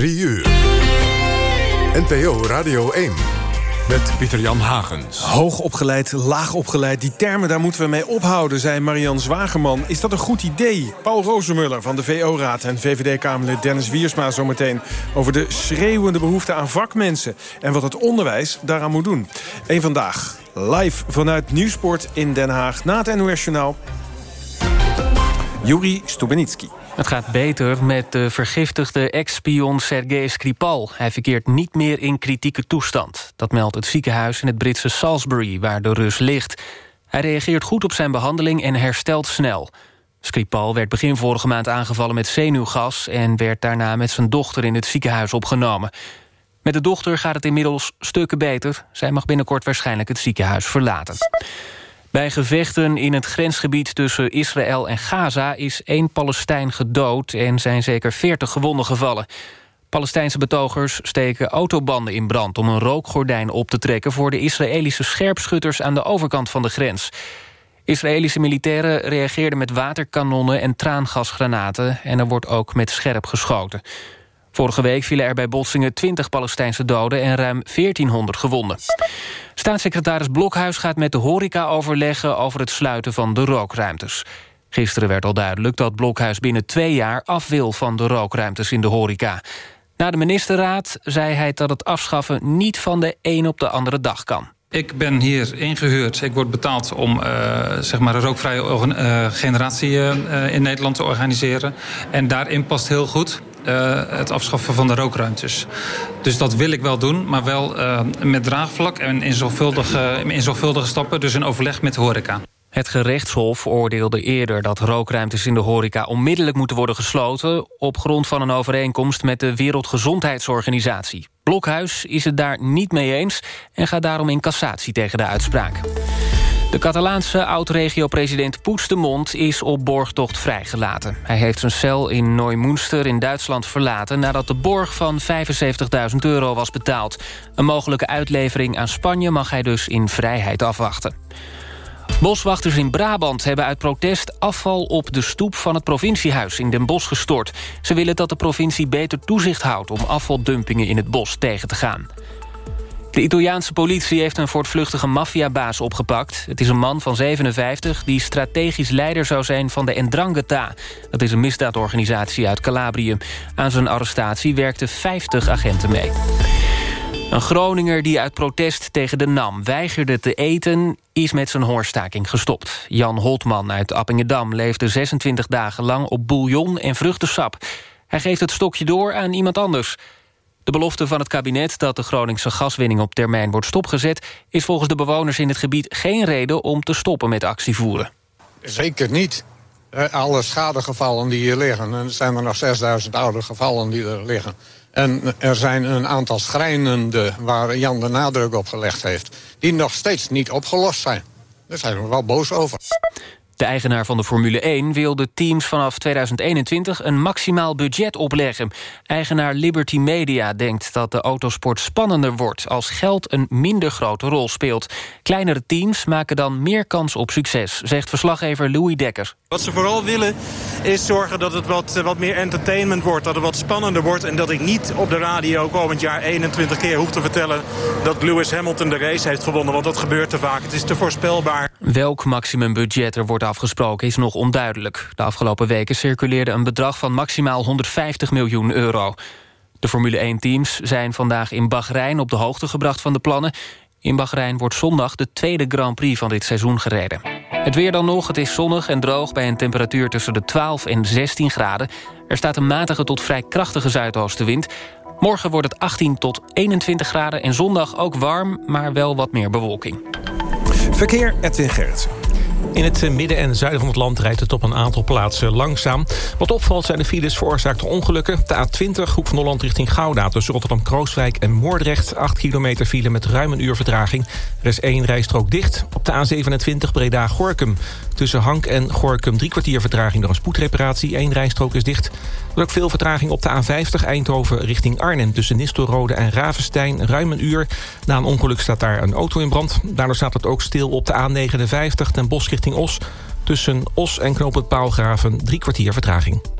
3 uur. NPO Radio 1 met Pieter-Jan Hagens. Hoog opgeleid, laag opgeleid, die termen daar moeten we mee ophouden... zei Marian Zwagerman. Is dat een goed idee? Paul Rozemuller van de VO-raad en VVD-Kamerlid Dennis Wiersma... zometeen over de schreeuwende behoefte aan vakmensen... en wat het onderwijs daaraan moet doen. Eén vandaag, live vanuit Nieuwsport in Den Haag... na het NOS-journaal. Juri Stubenitski. Het gaat beter met de vergiftigde ex-spion Sergei Skripal. Hij verkeert niet meer in kritieke toestand. Dat meldt het ziekenhuis in het Britse Salisbury, waar de Rus ligt. Hij reageert goed op zijn behandeling en herstelt snel. Skripal werd begin vorige maand aangevallen met zenuwgas... en werd daarna met zijn dochter in het ziekenhuis opgenomen. Met de dochter gaat het inmiddels stukken beter. Zij mag binnenkort waarschijnlijk het ziekenhuis verlaten. Bij gevechten in het grensgebied tussen Israël en Gaza... is één Palestijn gedood en zijn zeker 40 gewonden gevallen. Palestijnse betogers steken autobanden in brand... om een rookgordijn op te trekken voor de Israëlische scherpschutters... aan de overkant van de grens. Israëlische militairen reageerden met waterkanonnen en traangasgranaten... en er wordt ook met scherp geschoten. Vorige week vielen er bij botsingen 20 Palestijnse doden... en ruim 1400 gewonden. Staatssecretaris Blokhuis gaat met de horeca overleggen... over het sluiten van de rookruimtes. Gisteren werd al duidelijk dat Blokhuis binnen twee jaar... af wil van de rookruimtes in de horeca. Na de ministerraad zei hij dat het afschaffen... niet van de een op de andere dag kan. Ik ben hier ingehuurd. Ik word betaald om uh, zeg maar een rookvrije uh, generatie uh, in Nederland te organiseren. En daarin past heel goed uh, het afschaffen van de rookruimtes. Dus dat wil ik wel doen, maar wel uh, met draagvlak en in zorgvuldige, in zorgvuldige stappen, dus in overleg met de horeca. Het gerechtshof oordeelde eerder dat rookruimtes in de horeca onmiddellijk moeten worden gesloten op grond van een overeenkomst met de Wereldgezondheidsorganisatie. Blokhuis is het daar niet mee eens en gaat daarom in cassatie tegen de uitspraak. De Catalaanse oud-regio-president Poetsdemont is op borgtocht vrijgelaten. Hij heeft zijn cel in Neumünster in Duitsland verlaten... nadat de borg van 75.000 euro was betaald. Een mogelijke uitlevering aan Spanje mag hij dus in vrijheid afwachten. Boswachters in Brabant hebben uit protest afval op de stoep van het provinciehuis in Den Bosch gestort. Ze willen dat de provincie beter toezicht houdt om afvaldumpingen in het bos tegen te gaan. De Italiaanse politie heeft een voortvluchtige maffiabaas opgepakt. Het is een man van 57 die strategisch leider zou zijn van de Ndrangheta. Dat is een misdaadorganisatie uit Calabrië. Aan zijn arrestatie werkten 50 agenten mee. Een Groninger die uit protest tegen de NAM weigerde te eten... is met zijn hoorstaking gestopt. Jan Holtman uit Appingedam leefde 26 dagen lang op bouillon en vruchtensap. Hij geeft het stokje door aan iemand anders... De belofte van het kabinet dat de Groningse gaswinning op termijn wordt stopgezet... is volgens de bewoners in het gebied geen reden om te stoppen met actievoeren. Zeker niet. Alle schadegevallen die hier liggen, er zijn er nog 6000 oude gevallen die er liggen. En er zijn een aantal schrijnende waar Jan de nadruk op gelegd heeft... die nog steeds niet opgelost zijn. Daar zijn we wel boos over. De eigenaar van de Formule 1 wil de teams vanaf 2021 een maximaal budget opleggen. Eigenaar Liberty Media denkt dat de autosport spannender wordt... als geld een minder grote rol speelt. Kleinere teams maken dan meer kans op succes, zegt verslaggever Louis Dekker. Wat ze vooral willen is zorgen dat het wat, wat meer entertainment wordt, dat het wat spannender wordt... en dat ik niet op de radio komend jaar 21 keer hoef te vertellen... dat Lewis Hamilton de race heeft gewonnen, want dat gebeurt te vaak. Het is te voorspelbaar. Welk maximumbudget er wordt afgesproken is nog onduidelijk. De afgelopen weken circuleerde een bedrag van maximaal 150 miljoen euro. De Formule 1-teams zijn vandaag in Bahrein op de hoogte gebracht van de plannen. In Bahrein wordt zondag de tweede Grand Prix van dit seizoen gereden. Het weer dan nog, het is zonnig en droog bij een temperatuur tussen de 12 en 16 graden. Er staat een matige tot vrij krachtige zuidoostenwind. Morgen wordt het 18 tot 21 graden en zondag ook warm, maar wel wat meer bewolking. Verkeer, Edwin Gerritsen. In het midden en zuiden van het land rijdt het op een aantal plaatsen langzaam. Wat opvalt zijn de files veroorzaakte ongelukken. De A20, Hoek van Holland richting Gouda... tussen Rotterdam-Krooswijk en Moordrecht. 8 kilometer file met ruim een uur vertraging. Er is één rijstrook dicht. Op de A27 Breda-Gorkum. Tussen Hank en Gorkum drie kwartier vertraging door een spoedreparatie. Eén rijstrook is dicht. Er ook veel vertraging op de A50 Eindhoven richting Arnhem... tussen Nistelrode en Ravenstein. Ruim een uur. Na een ongeluk staat daar een auto in brand. Daardoor staat het ook stil op de A59 ten Bosch richting Os. Tussen Os en Knoop Paalgraven drie kwartier vertraging.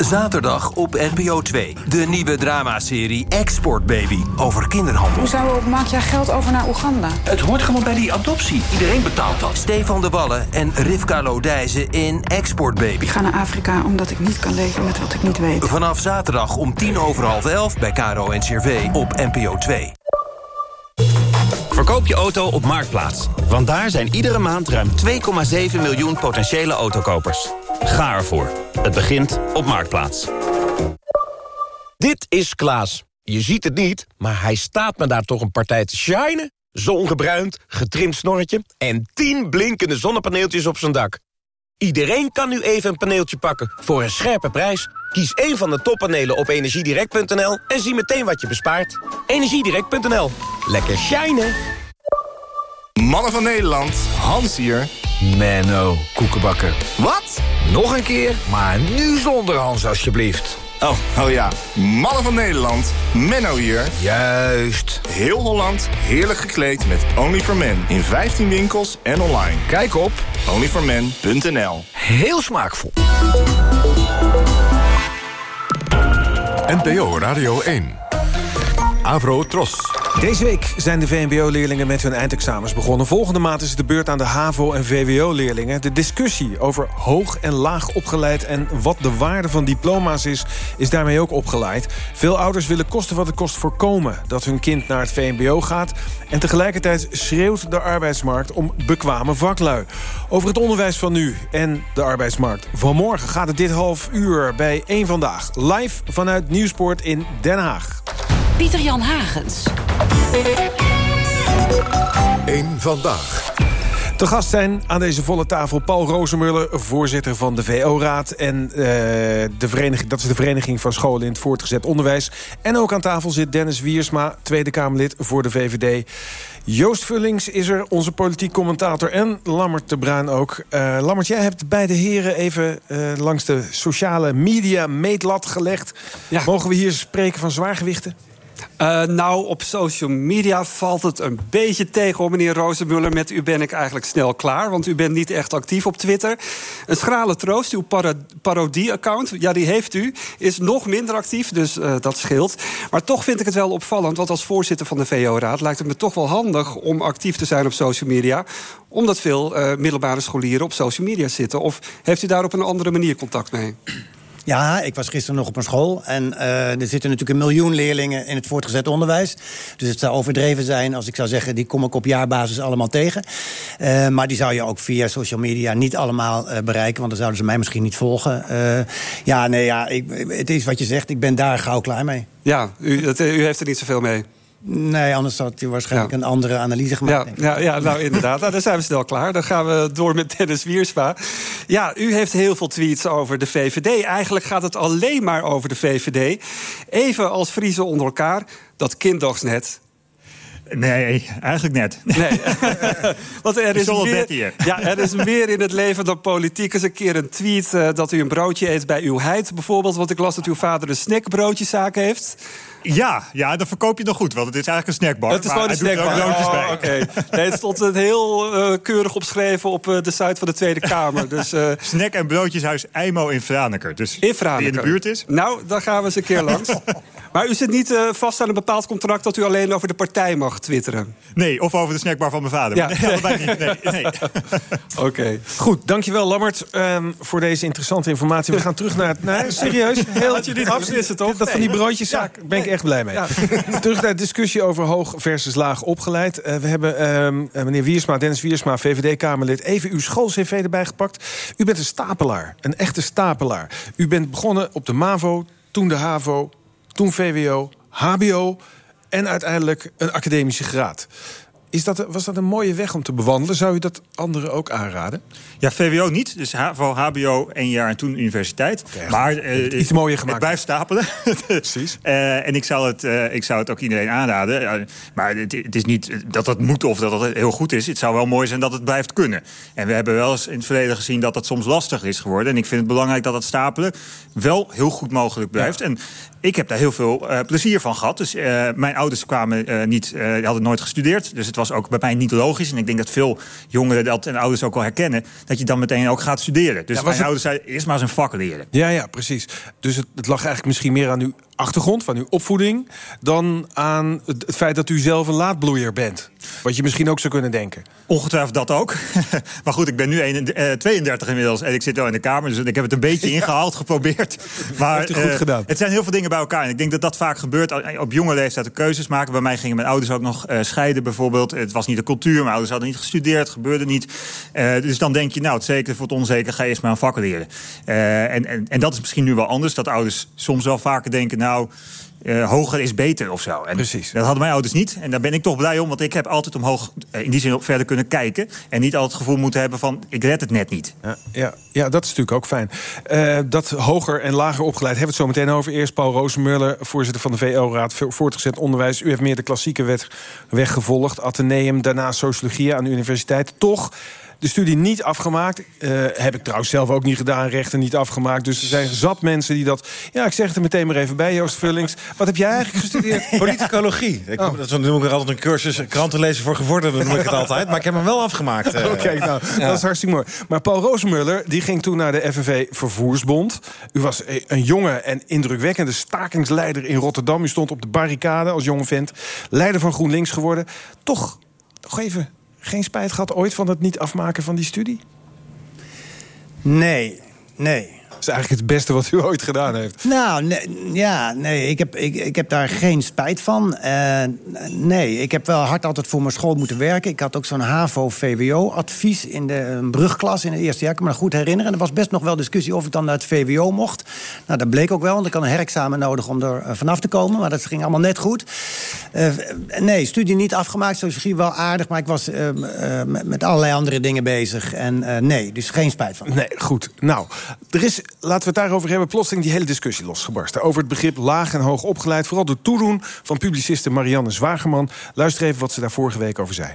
Zaterdag op NPO 2. De nieuwe dramaserie Export Baby over kinderhandel. Hoezo maak jij geld over naar Oeganda? Het hoort gewoon bij die adoptie. Iedereen betaalt dat. Stefan de Wallen en Rivka Lodijzen in Export Baby. Ik ga naar Afrika omdat ik niet kan leven met wat ik niet weet. Vanaf zaterdag om tien over half elf bij Caro en CRV op NPO 2. Verkoop je auto op Marktplaats. Want daar zijn iedere maand ruim 2,7 miljoen potentiële autokopers. Ga ervoor. Het begint op Marktplaats. Dit is Klaas. Je ziet het niet, maar hij staat me daar toch een partij te shinen. Zongebruind, getrimd snorretje en 10 blinkende zonnepaneeltjes op zijn dak. Iedereen kan nu even een paneeltje pakken voor een scherpe prijs. Kies één van de toppanelen op energiedirect.nl en zie meteen wat je bespaart. Energiedirect.nl. Lekker shinen. Mannen van Nederland, Hans hier. Menno, koekenbakker. Wat? Nog een keer, maar nu zonder Hans alsjeblieft. Oh, oh ja. Mannen van Nederland, Menno hier. Juist. Heel Holland, heerlijk gekleed met Only for Men. In 15 winkels en online. Kijk op onlyformen.nl Heel smaakvol. NPO Radio 1. Avro Tros. Deze week zijn de VMBO-leerlingen met hun eindexamens begonnen. Volgende maand is de beurt aan de HAVO- en VWO-leerlingen. De discussie over hoog en laag opgeleid... en wat de waarde van diploma's is, is daarmee ook opgeleid. Veel ouders willen kosten wat het kost voorkomen... dat hun kind naar het VMBO gaat. En tegelijkertijd schreeuwt de arbeidsmarkt om bekwame vaklui. Over het onderwijs van nu en de arbeidsmarkt van morgen... gaat het dit half uur bij één Vandaag. Live vanuit Nieuwsport in Den Haag. Pieter-Jan Hagens. Eén Vandaag. Te gast zijn aan deze volle tafel Paul Rozemuller, voorzitter van de VO-raad. En uh, de vereniging, dat is de Vereniging van Scholen in het Voortgezet Onderwijs. En ook aan tafel zit Dennis Wiersma, Tweede Kamerlid voor de VVD. Joost Vullings is er, onze politiek commentator. En Lammert de Bruin ook. Uh, Lammert, jij hebt beide heren even uh, langs de sociale media meetlat gelegd. Ja. Mogen we hier spreken van zwaargewichten? Uh, nou, op social media valt het een beetje tegen, meneer Rozenmuller. Met u ben ik eigenlijk snel klaar, want u bent niet echt actief op Twitter. Een schrale troost, uw parodie-account, ja, die heeft u, is nog minder actief, dus uh, dat scheelt. Maar toch vind ik het wel opvallend, want als voorzitter van de VO-raad... lijkt het me toch wel handig om actief te zijn op social media... omdat veel uh, middelbare scholieren op social media zitten. Of heeft u daar op een andere manier contact mee? Ja, ik was gisteren nog op een school. En uh, er zitten natuurlijk een miljoen leerlingen in het voortgezet onderwijs. Dus het zou overdreven zijn als ik zou zeggen... die kom ik op jaarbasis allemaal tegen. Uh, maar die zou je ook via social media niet allemaal uh, bereiken... want dan zouden ze mij misschien niet volgen. ja, nee, ja, ik, het is wat je zegt. Ik ben daar gauw klaar mee. Ja, u, het, u heeft er niet zoveel mee. Nee, anders had hij waarschijnlijk ja. een andere analyse gemaakt. Ja, ja, ja nou inderdaad. nou, dan zijn we snel klaar. Dan gaan we door met Dennis Wiersma. Ja, u heeft heel veel tweets over de VVD. Eigenlijk gaat het alleen maar over de VVD. Even als Friese onder elkaar. Dat kinddogsnet, Nee, eigenlijk net. Nee. Want er is, meer, ja, er is meer in het leven dan politiek. Eens een keer een tweet uh, dat u een broodje eet bij uw heid bijvoorbeeld. Want ik las dat uw vader een snackbroodjeszaak heeft. Ja, ja, dat verkoop je nog goed, want het is eigenlijk een snackbar. Het is gewoon een snackbar. broodjes bij. Oh, okay. nee, het stond het heel uh, keurig opgeschreven op uh, de site van de Tweede Kamer. Dus, uh, Snack- en broodjeshuis Eimo in Franeker. Dus in Franeker. Die in de buurt is. Nou, dan gaan we eens een keer langs. maar u zit niet vast aan een bepaald contract dat u alleen over de partij mag twitteren? Nee, of over de snackbar van mijn vader. Ja. Nee, niet. Nee, nee. Oké. Okay. Goed, dankjewel Lammert um, voor deze interessante informatie. We gaan terug naar het... Nee, serieus? Heel Had je dit afsnissen, toch? Dat van die broodjeszaak, daar ben ik echt blij mee. Ja. Terug naar de discussie over hoog versus laag opgeleid. Uh, we hebben um, meneer Wiersma, Dennis Wiersma, VVD-Kamerlid... even uw school-cv erbij gepakt. U bent een stapelaar, een echte stapelaar. U bent begonnen op de MAVO, toen de HAVO, toen VWO, HBO... en uiteindelijk een academische graad. Is dat, was dat een mooie weg om te bewandelen? Zou u dat anderen ook aanraden? Ja, VWO niet. Dus HAVO, HBO, één jaar en toen universiteit. maar uh, iets mooier gemaakt. Het blijft stapelen. Precies. uh, en ik zou, het, uh, ik zou het ook iedereen aanraden. maar het, het, is niet dat het moet of dat het heel goed is. Het zou wel mooi zijn dat het blijft kunnen. En we hebben wel eens in het verleden gezien dat het soms lastig is geworden. En ik vind het belangrijk dat het stapelen wel heel goed mogelijk blijft. Ja. En ik heb daar heel veel uh, plezier van gehad. Dus uh, mijn ouders kwamen uh, niet, die hadden nooit gestudeerd. Dus het was ook bij mij niet logisch. En ik denk dat veel jongeren dat en ouders ook wel herkennen. Dat je dan meteen ook gaat studeren. Dus ja, mijn het... ouders zeiden eerst maar eens een vak leren. Ja, ja, precies. Dus het, het lag eigenlijk misschien meer aan uw achtergrond, van uw opvoeding... dan aan het, het feit dat u zelf een laadbloeier bent. Wat je misschien ook zou kunnen denken. Ongetwijfeld dat ook. maar goed, ik ben nu 1, uh, 32 inmiddels en ik zit wel in de Kamer. Dus ik heb het een beetje ingehaald, geprobeerd. Maar Heeft u goed uh, gedaan. het zijn heel veel dingen bij elkaar. En ik denk dat dat vaak gebeurt op jonge leeftijd de keuzes maken. Bij mij gingen mijn ouders ook nog uh, scheiden bijvoorbeeld. Het was niet de cultuur, mijn ouders hadden niet gestudeerd. gebeurde niet. Uh, dus dan denk je, nou, het zeker voor het onzeker ga je eerst maar een vak leren. En, en, en dat is misschien nu wel anders. Dat ouders soms wel vaker denken, nou... Uh, hoger is beter of zo. En Precies. Dat hadden mijn ouders niet. En daar ben ik toch blij om, want ik heb altijd omhoog uh, in die zin verder kunnen kijken. En niet altijd het gevoel moeten hebben van ik red het net niet. Ja, ja, ja dat is natuurlijk ook fijn. Uh, dat hoger en lager opgeleid hebben we het zo meteen over. Eerst Paul Rozenmuller, voorzitter van de VO-raad voortgezet onderwijs. U heeft meer de klassieke wet weggevolgd. Atheneum, daarna sociologie aan de universiteit. Toch de studie niet afgemaakt. Uh, heb ik trouwens zelf ook niet gedaan, rechten niet afgemaakt. Dus er zijn zat mensen die dat... Ja, ik zeg het er meteen maar even bij, Joost Vullings. Wat heb jij eigenlijk gestudeerd? Politicologie. Ik, oh. Dat noem ik altijd een cursus kranten lezen voor gevorderden, noem ik het altijd. Maar ik heb hem wel afgemaakt. Uh, Oké, okay, nou, ja. dat is hartstikke mooi. Maar Paul Rozenmuller, die ging toen naar de FNV Vervoersbond. U was een jonge en indrukwekkende stakingsleider in Rotterdam. U stond op de barricade als jonge vent. Leider van GroenLinks geworden. Toch, nog even geen spijt gehad ooit van het niet afmaken van die studie? Nee, nee. Dat is eigenlijk het beste wat u ooit gedaan heeft. Nou, nee, ja, nee, ik heb, ik, ik heb daar geen spijt van. Uh, nee, ik heb wel hard altijd voor mijn school moeten werken. Ik had ook zo'n HAVO-VWO-advies in de brugklas in het eerste jaar. Ik kan me goed herinneren. En er was best nog wel discussie of ik dan naar het VWO mocht. Nou, dat bleek ook wel, want ik had een herexamen nodig om er uh, vanaf te komen. Maar dat ging allemaal net goed. Uh, nee, studie niet afgemaakt. Sociologie wel aardig, maar ik was met allerlei andere dingen bezig. En nee, dus geen spijt van. Nee, goed. Nou, er is laten we het daarover hebben. Plotseling die hele discussie losgebarsten. Over het begrip laag en hoog opgeleid. Vooral door toedoen van publiciste Marianne Zwagerman. Luister even wat ze daar vorige week over zei.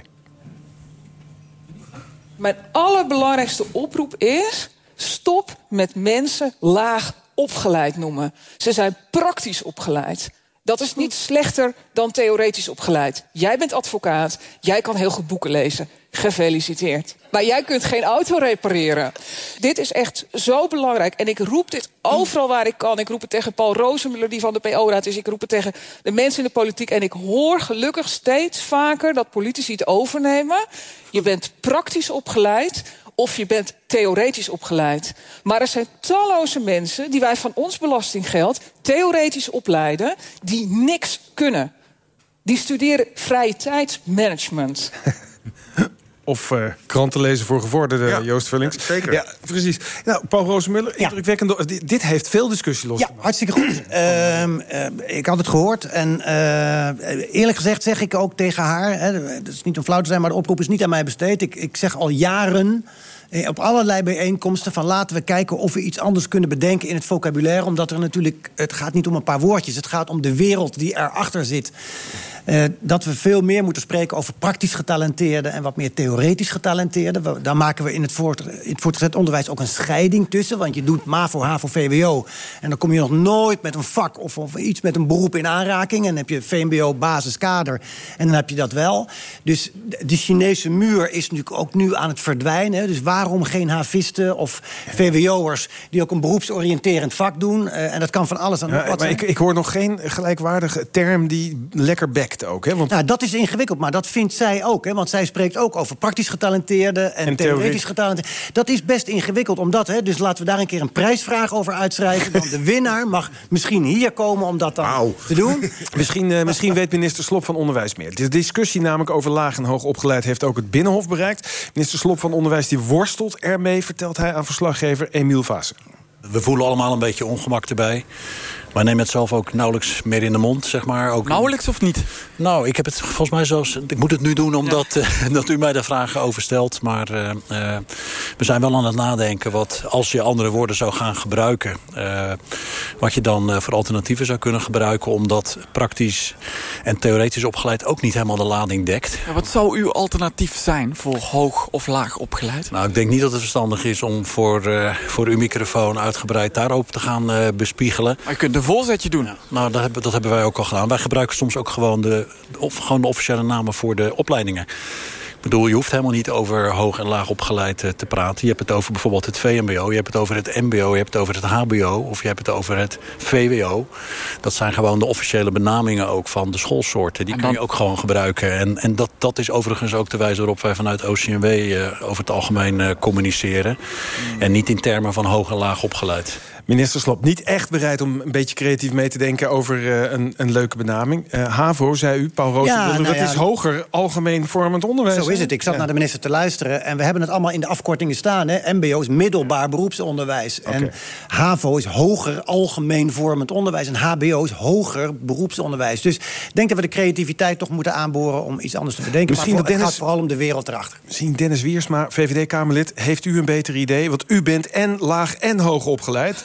Mijn allerbelangrijkste oproep is... stop met mensen laag opgeleid noemen. Ze zijn praktisch opgeleid. Dat is niet slechter dan theoretisch opgeleid. Jij bent advocaat, jij kan heel goed boeken lezen. Gefeliciteerd. Maar jij kunt geen auto repareren. Dit is echt zo belangrijk. En ik roep dit overal waar ik kan. Ik roep het tegen Paul Rozenmuller, die van de PO-raad is. Ik roep het tegen de mensen in de politiek. En ik hoor gelukkig steeds vaker dat politici het overnemen. Je bent praktisch opgeleid of je bent theoretisch opgeleid. Maar er zijn talloze mensen die wij van ons belastinggeld theoretisch opleiden, die niks kunnen. Die studeren vrije tijdsmanagement. Of uh, kranten lezen voor gevorderden, ja, Joost Vullings. Zeker. Ja, precies. Nou, Paul Rozenmuller, indrukwekkend. Dit heeft veel discussie los. Ja, hartstikke goed. uh, uh, ik had het gehoord. En eerlijk gezegd zeg ik ook tegen haar... Het is niet om flauw te zijn, maar de oproep is niet aan mij besteed. Ik, ik zeg al jaren op allerlei bijeenkomsten van laten we kijken of we iets anders kunnen bedenken in het vocabulaire. Omdat er natuurlijk, het gaat niet om een paar woordjes. Het gaat om de wereld die erachter zit. Uh, dat we veel meer moeten spreken over praktisch getalenteerden en wat meer theoretisch getalenteerden. We, daar maken we in het, voort, in het voortgezet onderwijs ook een scheiding tussen. Want je doet MAVO, HAVO, VWO. En dan kom je nog nooit met een vak of, of iets met een beroep in aanraking. En dan heb je VMBO, basiskader. En dan heb je dat wel. Dus de Chinese muur is natuurlijk ook nu aan het verdwijnen. Dus waarom geen havisten of VWO'ers die ook een beroepsoriënterend vak doen? Uh, en dat kan van alles aan ja, wat maar ik, ik hoor nog geen gelijkwaardige term die lekker bekt ook. Hè? Want... Nou, dat is ingewikkeld, maar dat vindt zij ook. Hè? Want zij spreekt ook over praktisch getalenteerden en, en theoretisch getalenteerden. Dat is best ingewikkeld, omdat, hè, dus laten we daar een keer een prijsvraag over uitschrijven. Want de winnaar mag misschien hier komen om dat dan Au. te doen. misschien, uh, misschien weet minister Slop van Onderwijs meer. De discussie namelijk over laag en hoog opgeleid heeft ook het Binnenhof bereikt. Minister Slop van Onderwijs die worstelt ermee, vertelt hij aan verslaggever Emiel Vaassen. We voelen allemaal een beetje ongemak erbij Wij nemen het zelf ook nauwelijks meer in de mond, zeg maar. Ook nauwelijks of niet? Nou, ik heb het volgens mij zelfs... Ik moet het nu doen omdat ja. uh, dat u mij de vragen over stelt. Maar uh, uh, we zijn wel aan het nadenken wat als je andere woorden zou gaan gebruiken... wat je dan voor alternatieven zou kunnen gebruiken... omdat praktisch en theoretisch opgeleid ook niet helemaal de lading dekt. Ja, wat zou uw alternatief zijn voor hoog of laag opgeleid? Nou, ik denk niet dat het verstandig is om voor, voor uw microfoon uitgebreid daarop te gaan bespiegelen. Maar je kunt een voorzetje doen. Ja, nou, dat hebben, dat hebben wij ook al gedaan. Wij gebruiken soms ook gewoon de, of, gewoon de officiële namen voor de opleidingen. Ik bedoel, je hoeft helemaal niet over hoog en laag opgeleid uh, te praten. Je hebt het over bijvoorbeeld het VMBO, je hebt het over het MBO... je hebt het over het HBO of je hebt het over het VWO. Dat zijn gewoon de officiële benamingen ook van de schoolsoorten. Die dan... kun je ook gewoon gebruiken. En, en dat, dat is overigens ook de wijze waarop wij vanuit OCMW... Uh, over het algemeen uh, communiceren. Mm. En niet in termen van hoog en laag opgeleid. Minister Slop niet echt bereid om een beetje creatief mee te denken... over uh, een, een, leuke benaming. Uh, HAVO, zei u, Paul Roos, ja, nou dat ja, is hoger algemeen vormend onderwijs. Zo is het. Ik zat ja. naar de minister te luisteren... en we hebben het allemaal in de afkortingen staan. Hè? MBO is middelbaar beroepsonderwijs. Okay. En HAVO is hoger algemeen vormend onderwijs. En HBO is hoger beroepsonderwijs. Dus ik denk dat we de creativiteit toch moeten aanboren... om iets anders te bedenken. Misschien maar voor, Dennis, het gaat vooral om de wereld erachter. Misschien Dennis Wiersma, VVD-Kamerlid... heeft u een beter idee? Want u bent en laag en hoog opgeleid...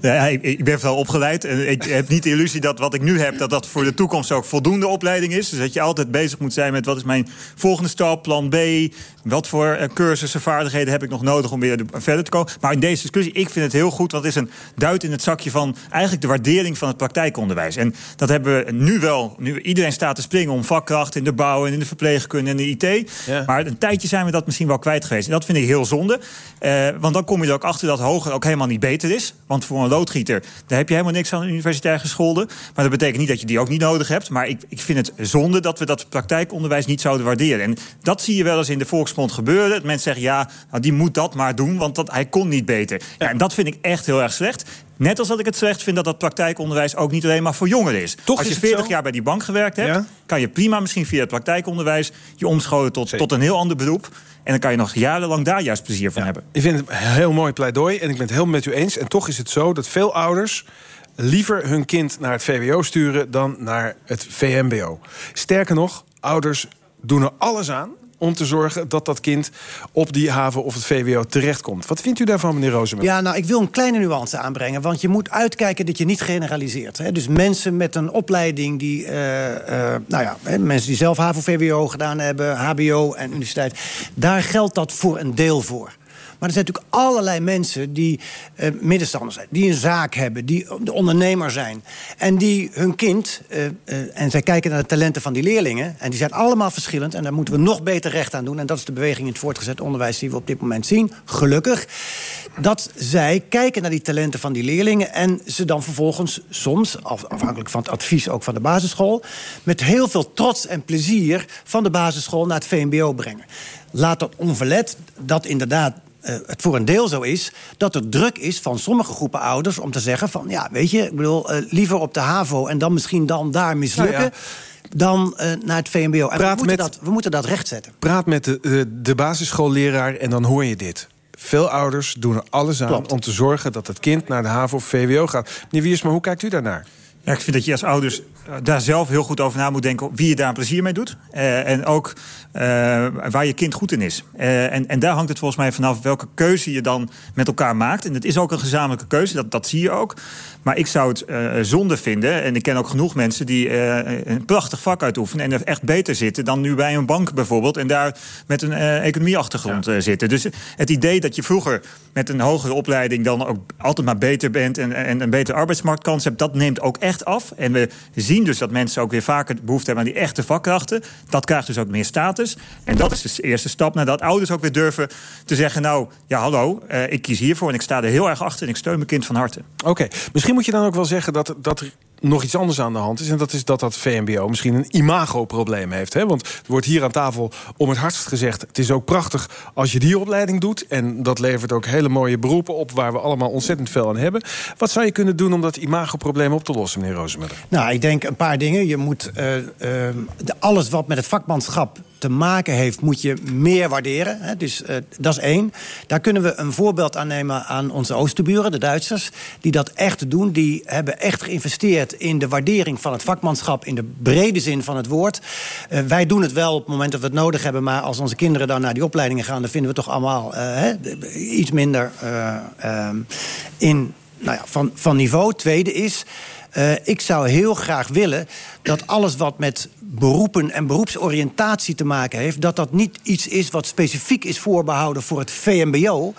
Ja, ik, ben wel opgeleid. En ik heb niet de illusie dat wat ik nu heb... dat dat voor de toekomst ook voldoende opleiding is. Dus dat je altijd bezig moet zijn met... wat is mijn volgende stap, plan B... wat voor uh, cursussen, vaardigheden heb ik nog nodig... om weer de, verder te komen. Maar in deze discussie, ik vind het heel goed... want het is een duit in het zakje van eigenlijk de waardering van het praktijkonderwijs. En dat hebben we nu wel. Nu iedereen staat te springen om vakkracht in de bouw... en in de verpleegkunde en de IT. Ja. Maar een tijdje zijn we dat misschien wel kwijt geweest. En dat vind ik heel zonde. Uh, want dan kom je er ook achter dat hoger ook helemaal niet beter is. Want voor een loodgieter, daar heb je helemaal niks aan universitair gescholden. Maar dat betekent niet dat je die ook niet nodig hebt. Maar ik, ik vind het zonde dat we dat praktijkonderwijs niet zouden waarderen. En dat zie je wel eens in de volksmond gebeuren. Dat mensen zeggen, ja, nou, die moet dat maar doen, want dat, hij kon niet beter. Ja, en dat vind ik echt heel erg slecht. Net als dat ik het slecht vind dat dat praktijkonderwijs ook niet alleen maar voor jongeren is. Toch als je is 40 jaar bij die bank gewerkt hebt, ja? kan je prima misschien via het praktijkonderwijs je omscholen tot, tot een heel ander beroep. En dan kan je nog jarenlang daar juist plezier van ja, hebben. Ik vind het een heel mooi pleidooi en ik ben het helemaal met u eens. En toch is het zo dat veel ouders liever hun kind naar het VWO sturen dan naar het VMBO. Sterker nog, ouders doen er alles aan om te zorgen dat dat kind op die haven of het VWO terechtkomt. Wat vindt u daarvan, meneer Rozemuller? Ja, nou, ik wil een kleine nuance aanbrengen. Want je moet uitkijken dat je niet generaliseert. Hè? Dus mensen met een opleiding die... Uh, uh, nou ja, hè, mensen die zelf HAVO-VWO gedaan hebben... HBO en universiteit... daar geldt dat voor een deel voor. Maar er zijn natuurlijk allerlei mensen die uh, middenstanders zijn. Die een zaak hebben, die de ondernemer zijn. En die hun kind, uh, uh, en zij kijken naar de talenten van die leerlingen... en die zijn allemaal verschillend en daar moeten we nog beter recht aan doen. En dat is de beweging in het voortgezet onderwijs die we op dit moment zien. Gelukkig. Dat zij kijken naar die talenten van die leerlingen... en ze dan vervolgens soms, afhankelijk van het advies ook van de basisschool... met heel veel trots en plezier van de basisschool naar het VMBO brengen. Laat dat onverlet dat inderdaad uh, het voor een deel zo is dat er druk is van sommige groepen ouders om te zeggen van ja, weet je, ik bedoel, uh, liever op de HAVO en dan misschien dan daar mislukken. Nou ja. Dan uh, naar het VMBO. En we moeten, met, dat, we moeten dat rechtzetten. Praat met de, de basisschoolleraar en dan hoor je dit. Veel ouders doen er alles aan Klopt. om te zorgen dat het kind naar de HAVO of VWO gaat. Meneer Wiersma, hoe kijkt u daarnaar? Ja, ik vind dat je als ouders daar zelf heel goed over na moet denken... wie je daar plezier mee doet. Uh, en ook uh, waar je kind goed in is. En, en daar hangt het volgens mij vanaf welke keuze je dan met elkaar maakt. En het is ook een gezamenlijke keuze, dat, dat zie je ook. Maar ik zou het zonde vinden... en ik ken ook genoeg mensen die een prachtig vak uitoefenen... en er echt beter zitten dan nu bij een bank bijvoorbeeld... en daar met een economieachtergrond ja. zitten. Dus het idee dat je vroeger met een hogere opleiding... dan ook altijd maar beter bent en, en een betere arbeidsmarktkans hebt... dat neemt ook echt af. En we zien dus dat mensen ook weer vaker behoefte hebben aan die echte vakkrachten. Dat krijgt dus ook meer status. En dat is dus de eerste stap nadat ouders ook weer durven te zeggen... nou, ja, hallo, ik kies hiervoor en ik sta er heel erg achter... en ik steun mijn kind van harte. Oké, okay. misschien moet je dan ook wel zeggen dat, dat er nog iets anders aan de hand is. En dat is dat dat VMBO misschien een imagoprobleem heeft. Hè? Want er wordt hier aan tafel om het hardst gezegd... het is ook prachtig als je die opleiding doet. En dat levert ook hele mooie beroepen op... waar we allemaal ontzettend veel aan hebben. Wat zou je kunnen doen om dat imagoprobleem op te lossen, meneer Rozemuller? Nou, ik denk een paar dingen. Je moet uh, uh, alles wat met het vakmanschap te maken heeft, moet je meer waarderen. Hè? Dus uh, dat is één. Daar kunnen we een voorbeeld aan nemen aan onze oosterburen, de Duitsers. Die dat echt doen. Die hebben echt geïnvesteerd in de waardering van het vakmanschap... in de brede zin van het woord. Uh, wij doen het wel op het moment dat we het nodig hebben... maar als onze kinderen dan naar die opleidingen gaan... dan vinden we toch allemaal uh, hè, iets minder in, nou ja, van, van niveau. Tweede is... Ik zou heel graag willen dat alles wat met beroepen en beroepsoriëntatie te maken heeft... dat dat niet iets is wat specifiek is voorbehouden voor het VMBO...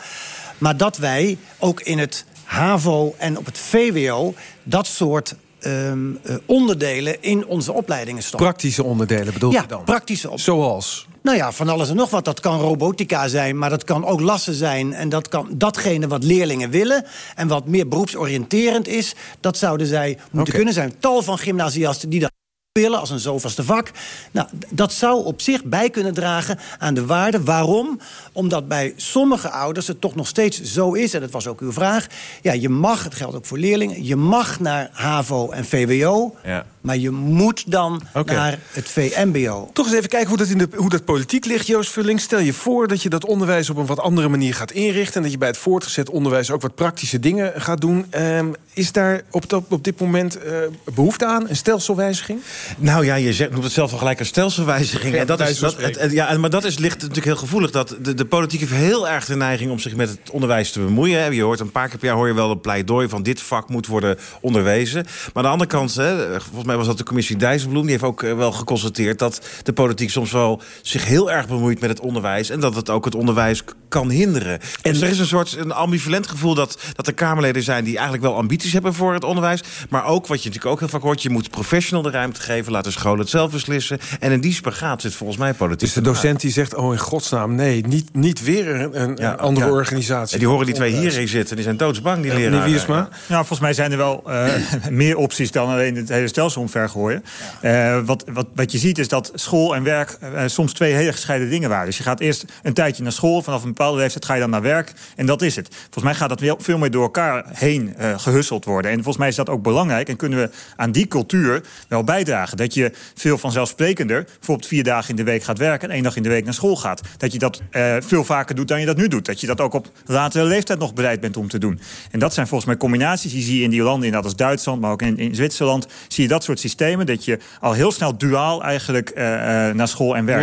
maar dat wij ook in het HAVO en op het VWO dat soort um, uh, onderdelen in onze opleidingen stoppen. Praktische onderdelen bedoel ja, je dan? praktische Zoals? Nou ja, van alles en nog wat. Dat kan robotica zijn, maar dat kan ook lassen zijn. En dat kan datgene wat leerlingen willen... en wat meer beroepsoriënterend is... dat zouden zij moeten okay. kunnen zijn. Tal van gymnasiasten die dat willen als een zoveelste vak. Nou, dat zou op zich bij kunnen dragen aan de waarde. Waarom? Omdat bij sommige ouders het toch nog steeds zo is... en dat was ook uw vraag... ja, je mag, het geldt ook voor leerlingen... je mag naar HAVO en VWO... Ja. maar je moet dan okay. naar het VMBO. Toch eens even kijken hoe dat, in de, hoe dat politiek ligt, Joost Vulling. Stel je voor dat je dat onderwijs op een wat andere manier gaat inrichten... en dat je bij het voortgezet onderwijs ook wat praktische dingen gaat doen. Um, is daar op, op, op dit moment uh, behoefte aan, een stelselwijziging? Nou ja, je zegt, noemt het zelf al gelijk een stelselwijziging. En dat is, dat, het, ja, maar dat is, ligt natuurlijk heel gevoelig. Dat de, de politiek heeft heel erg de neiging om zich met het onderwijs te bemoeien. Je hoort een paar keer per jaar hoor je wel een pleidooi van dit vak moet worden onderwezen. Maar aan de andere kant, hè, volgens mij was dat de commissie Dijsselbloem... die heeft ook wel geconstateerd dat de politiek soms wel zich heel erg bemoeit met het onderwijs... en dat het ook het onderwijs kan hinderen. En dus er is een soort een ambivalent gevoel dat, dat er Kamerleden zijn... die eigenlijk wel ambities hebben voor het onderwijs. Maar ook, wat je natuurlijk ook heel vaak hoort... je moet professional de ruimte geven, laten scholen het zelf beslissen. En in die spagaat zit volgens mij politiek. Dus de docent die zegt, oh in godsnaam, nee, niet, niet weer een, een ja, andere ja. organisatie. En die horen die twee hierin zitten, die zijn doodsbang, die leraar. Wiersma? Ja, volgens mij zijn er wel uh, meer opties dan alleen het hele stelsel omvergooien. Uh, wat, wat, wat je ziet is dat school en werk uh, soms twee hele gescheiden dingen waren. Dus je gaat eerst een tijdje naar school, vanaf een bepaalde leeftijd ga je dan naar werk. En dat is het. Volgens mij gaat dat veel, veel meer door elkaar heen gehusseld worden. En volgens mij is dat ook belangrijk. En kunnen we aan die cultuur wel bijdragen. Dat je veel vanzelfsprekender bijvoorbeeld vier dagen in de week gaat werken... en één dag in de week naar school gaat. Dat je dat uh, veel vaker doet dan je dat nu doet. Dat je dat ook op latere leeftijd nog bereid bent om te doen. En dat zijn volgens mij combinaties. Die zie je in die landen, inderdaad als Duitsland, maar ook in, in Zwitserland... zie je dat soort systemen, dat je al heel snel duaal eigenlijk uh, uh, naar school en werk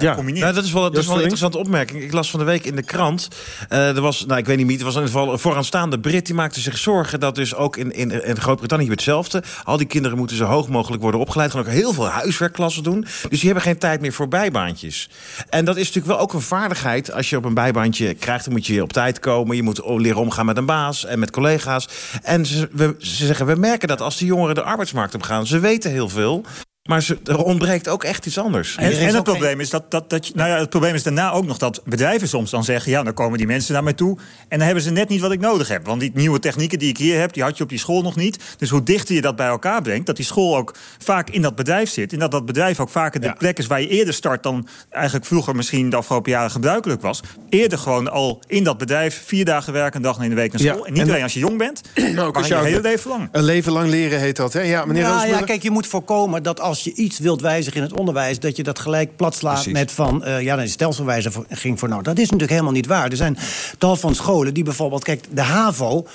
ja, combineert. Nou, dat is wel, dat is wel een interessante opmerking. Ik las van de week in de krant... er was, nou, ik weet niet wie, er was in ieder geval een vooraanstaande Brit... die maakte zich zorgen dat dus ook in, in, in Groot-Brittannië hetzelfde... al die kinderen moeten zo hoog mogelijk worden opgeleid. Gaan ook heel veel huiswerkklassen doen. Dus die hebben geen tijd meer voor bijbaantjes. En dat is natuurlijk wel ook een vaardigheid. Als je op een bijbaantje krijgt, dan moet je op tijd komen. Je moet leren omgaan met een baas en met collega's. En ze, we, ze zeggen, we merken dat als die jongeren de arbeidsmarkt op gaan. Ze weten heel veel. Maar ze, er ontbreekt ook echt iets anders. En, en het probleem geen... is dat, dat, dat nou ja, het probleem is daarna ook nog dat bedrijven soms dan zeggen: ja, dan komen die mensen naar mij toe. En dan hebben ze net niet wat ik nodig heb. Want die nieuwe technieken die ik hier heb, die had je op die school nog niet. Dus hoe dichter je dat bij elkaar brengt, dat die school ook vaak in dat bedrijf zit. En dat dat bedrijf ook vaker de ja. plek is waar je eerder start dan eigenlijk vroeger misschien de afgelopen jaren gebruikelijk was. Eerder gewoon al in dat bedrijf vier dagen werken, een dag in de week naar school. Ja, en niet en alleen als je jong bent, nou, maar je hele leven lang. Een leven lang leren heet dat, hè? Ja, meneer ja, ja, kijk, je moet voorkomen dat als je iets wilt wijzigen in het onderwijs... dat je dat gelijk plat slaat Precies. met van... Uh, ja, de stelselwijziging voor nou. Dat is natuurlijk helemaal niet waar. Er zijn tal van scholen die bijvoorbeeld... Kijk, de HAVO,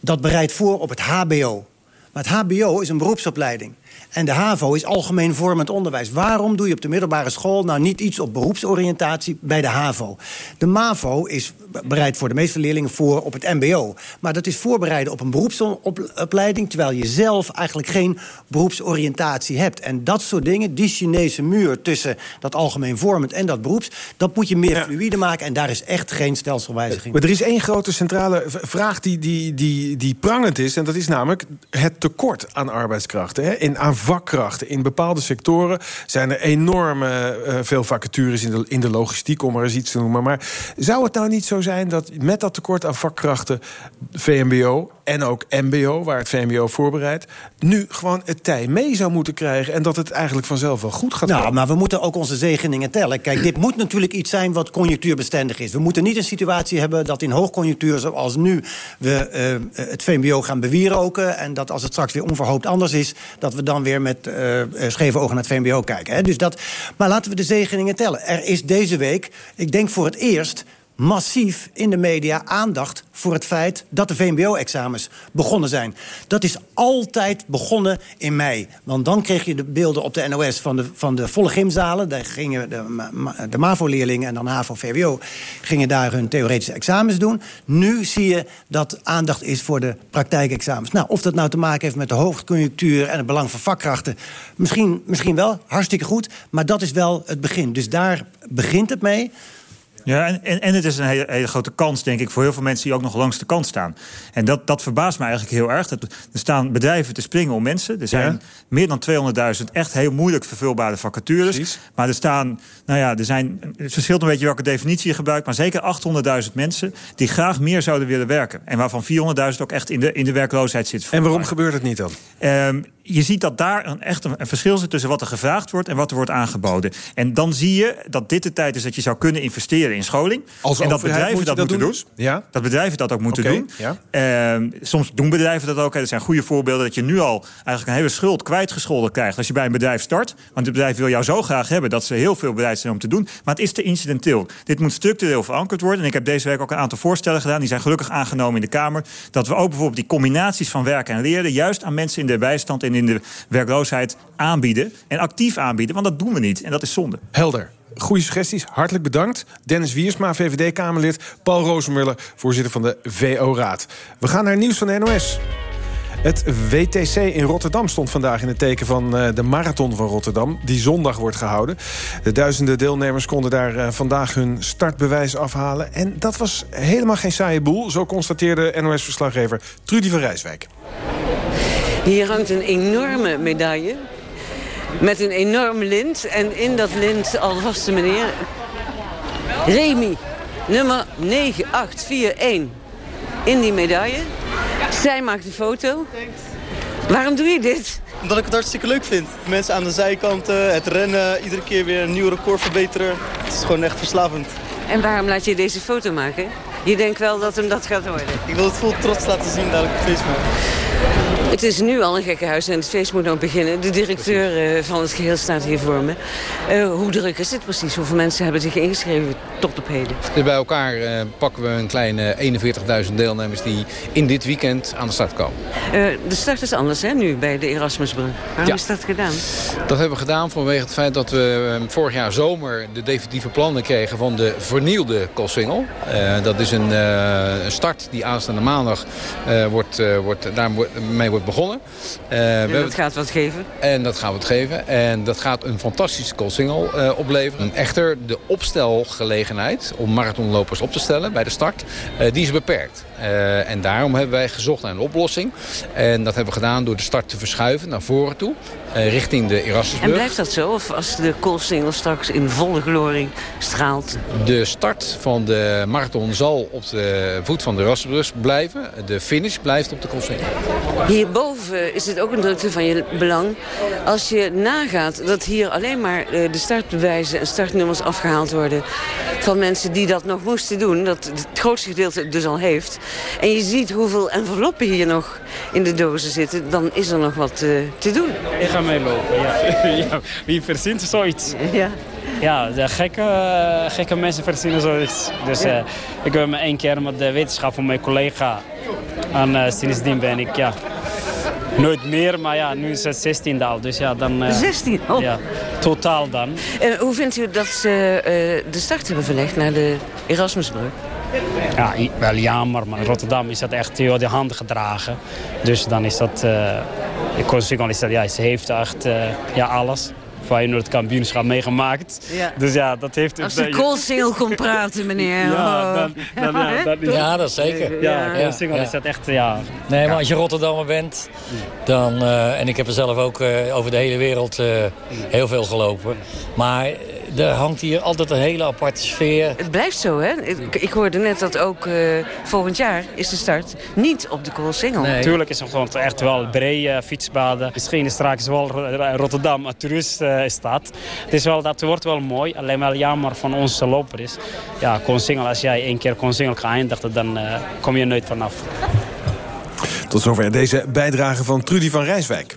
dat bereidt voor op het HBO. Maar het HBO is een beroepsopleiding. En de HAVO is algemeen vormend onderwijs. Waarom doe je op de middelbare school nou niet iets op beroepsoriëntatie bij de HAVO? De MAVO is bereid voor de meeste leerlingen voor op het MBO. Maar dat is voorbereiden op een beroepsopleiding... terwijl je zelf eigenlijk geen beroepsoriëntatie hebt. En dat soort dingen, die Chinese muur tussen dat algemeen vormend en dat beroeps... dat moet je meer ja. fluïde maken en daar is echt geen stelselwijziging. Maar er is één grote centrale vraag die, die, die, die prangend is... en dat is namelijk het tekort aan arbeidskrachten. Hè? In, aan vakkrachten. In bepaalde sectoren zijn er enorme uh, veel vacatures in de, in de logistiek... om maar eens iets te noemen. Maar zou het nou niet zo zijn dat met dat tekort aan vakkrachten... VMBO en ook MBO, waar het VMBO voorbereidt, nu gewoon het tij mee zou moeten krijgen en dat het eigenlijk vanzelf wel goed gaat Nou, komen. maar we moeten ook onze zegeningen tellen. Kijk, dit moet natuurlijk iets zijn wat conjunctuurbestendig is. We moeten niet een situatie hebben dat in hoogconjunctuur zoals nu... we eh, het VMBO gaan bewieroken... en dat als het straks weer onverhoopt anders is... dat we dan weer met eh, scheve ogen naar het VMBO kijken. Hè? Dus dat, maar laten we de zegeningen tellen. Er is deze week, ik denk voor het eerst massief in de media aandacht voor het feit dat de VMBO-examens begonnen zijn. Dat is altijd begonnen in mei. Want dan kreeg je de beelden op de NOS van de, van de volle gymzalen. Daar gingen de, de MAVO-leerlingen en dan HAVO-VWO... gingen daar hun theoretische examens doen. Nu zie je dat aandacht is voor de praktijkexamens. Nou, of dat nou te maken heeft met de hoogconjunctuur... en het belang van vakkrachten, misschien, misschien wel. Hartstikke goed. Maar dat is wel het begin. Dus daar begint het mee. Ja, en, en, en het is een hele, hele grote kans, denk ik, voor heel veel mensen die ook nog langs de kant staan. En dat, dat verbaast me eigenlijk heel erg. Dat, er staan bedrijven te springen om mensen. Er zijn meer dan 200.000 echt heel moeilijk vervulbare vacatures. Maar er staan, nou ja, er zijn, het verschilt een beetje welke definitie je gebruikt, maar zeker 800.000 mensen die graag meer zouden willen werken. En waarvan 400.000 ook echt in de, in de werkloosheid zitten. En waarom gebeurt het niet dan? Ehm, je ziet dat daar een, echt een, een verschil zit tussen wat er gevraagd wordt en wat er wordt aangeboden. En dan zie je dat dit de tijd is dat je zou kunnen investeren in scholing. Als en dat bedrijven moet dat, dat moeten doen doen. Ja. Dat bedrijven dat ook moeten doen. ja. Ehm, soms doen bedrijven dat ook. Er zijn goede voorbeelden dat je nu al eigenlijk een hele schuld kwijtgescholden krijgt als je bij een bedrijf start. Want het bedrijf wil jou zo graag hebben dat ze heel veel bereid zijn om te doen. Maar het is te incidenteel. Dit moet structureel verankerd worden. En ik heb deze week ook een aantal voorstellen gedaan. Die zijn gelukkig aangenomen in de Kamer. Dat we ook bijvoorbeeld die combinaties van werken en leren juist aan mensen in de bijstand en in de werkloosheid aanbieden. En actief aanbieden. Want dat doen we niet. En dat is zonde. Helder. Goede suggesties, hartelijk bedankt. Dennis Wiersma, VVD-Kamerlid. Paul Rozenmuller, voorzitter van de VO-raad. We gaan naar nieuws van de NOS. Het WTC in Rotterdam stond vandaag in het teken van eh, de Marathon van Rotterdam... die zondag wordt gehouden. De duizenden deelnemers konden daar eh, vandaag hun startbewijs afhalen. En dat was helemaal geen saaie boel, zo constateerde NOS-verslaggever Trudy van Rijswijk. Hier hangt een enorme medaille met een enorm lint. En in dat lint alvast de meneer Remy, nummer 9841. In die medaille. Zij maakt de foto. Waarom doe je dit? Omdat ik het hartstikke leuk vind. Mensen aan de zijkanten, het rennen, iedere keer weer een nieuw record verbeteren. Het is gewoon echt verslavend. En waarom laat je deze foto maken? Je denkt wel dat hem dat gaat worden. Ik wil het vol trots laten zien dadelijk op Facebook. Het is nu al een gekkenhuis en het feest moet nog beginnen. De directeur eh, van het geheel staat hier voor me. Eh, hoe druk is het precies? Hoeveel mensen hebben zich ingeschreven tot op heden? Dus bij elkaar eh, pakken we een kleine 41.000 deelnemers die in dit weekend aan de start komen. De start is anders hè, nu bij de Erasmusbrug. Waarom Ja. is dat gedaan? Dat hebben we gedaan vanwege het feit dat we vorig jaar zomer de definitieve plannen kregen van de vernielde Koolsingel. Eh, dat is een, start die aanstaande maandag wordt, wordt, daar wordt- mee wordt begonnen. We En hebben- dat gaat wat geven? En dat gaan we het geven. En dat gaat een fantastische Koolsingel eh opleveren. Echter, de opstelgelegenheid om marathonlopers op te stellen bij de start, eh, die is beperkt. En daarom hebben wij gezocht naar een oplossing. En dat hebben we gedaan door de start te verschuiven naar voren toe, richting de En Erasmusbrug. blijft dat zo? Of als de koolsingel straks in volle glorie straalt? De start van de marathon zal op de voet van de Erasmusbrug blijven. De finish blijft op de Koolsingel. Hierboven is het ook een drukte van je belang. Als je nagaat dat hier alleen maar eh, de startbewijzen en startnummers afgehaald worden... van mensen die dat nog moesten doen, dat het grootste gedeelte het dus al heeft... en je ziet hoeveel enveloppen hier nog in de dozen zitten... dan is er nog wat eh, te doen. Ik ga meelopen, ja. ja. Wie verzint zoiets? Ja. Ja, de gekke, gekke mensen verzinnen zoiets. Dus Ja. eh, ik heb me één keer met de wetenschap van mijn collega. En eh, sindsdien ben ik, ja, nooit meer. Maar ja, nu is het 16 al. Dus ja, dan... eh, 16? Oh. Ja, totaal dan. En hoe vindt u dat ze eh, de start hebben verlegd naar de Erasmusbrug? Ja, wel jammer, maar in Rotterdam is dat echt heel de hand gedragen. Dus dan is dat... eh ik kon zeggen, is dat, ja, ze heeft echt eh, ja, alles. Feyenoord het kampioenschap meegemaakt. Ja. Dus ja, dat heeft... Als de koolsingel kon praten, meneer. Ja, Oh. dan, dan, ja, dat is, Ja, dat zeker. Ja, Ja, is dat echt, ja... Nee, maar als je Rotterdammer bent, dan, eh, en ik heb er zelf ook eh, over de hele wereld eh, heel veel gelopen. Maar er hangt hier altijd een hele aparte sfeer. Het blijft zo, hè? Ik, ik hoorde net dat ook uh, volgend jaar is de start niet op de Koolsingel. Nee. Natuurlijk is het gewoon echt wel brede uh, fietspaden. Misschien is straks wel Rotterdam een toeristenstad. het is wel, dat wordt wel mooi. Alleen wel jammer van onze loper is. Ja, Koolsingel, als jij één keer Koolsingel geëindigd, dan uh, kom je nooit vanaf. Tot zover deze bijdrage van Trudy van Rijswijk.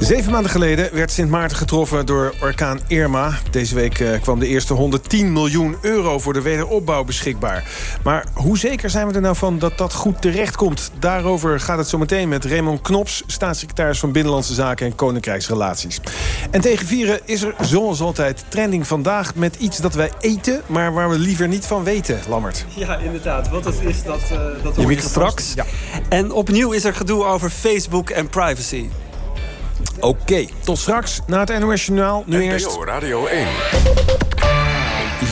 Zeven maanden geleden werd Sint Maarten getroffen door orkaan Irma. Deze week uh, kwam de eerste 110 miljoen euro voor de wederopbouw beschikbaar. Maar hoe zeker zijn we er nou van dat dat goed terechtkomt? Daarover gaat het zo meteen met Raymond Knops... staatssecretaris van Binnenlandse Zaken en Koninkrijksrelaties. En tegen vieren is er zoals altijd trending vandaag... met iets dat wij eten, maar waar we liever niet van weten, Lammert. Ja, inderdaad. Wat het is, dat, uh, dat je straks. Ja. En opnieuw is er gedoe over Facebook en privacy. Oké, okay, tot straks na het NOS Journaal. Nu NPO eerst... Radio 1.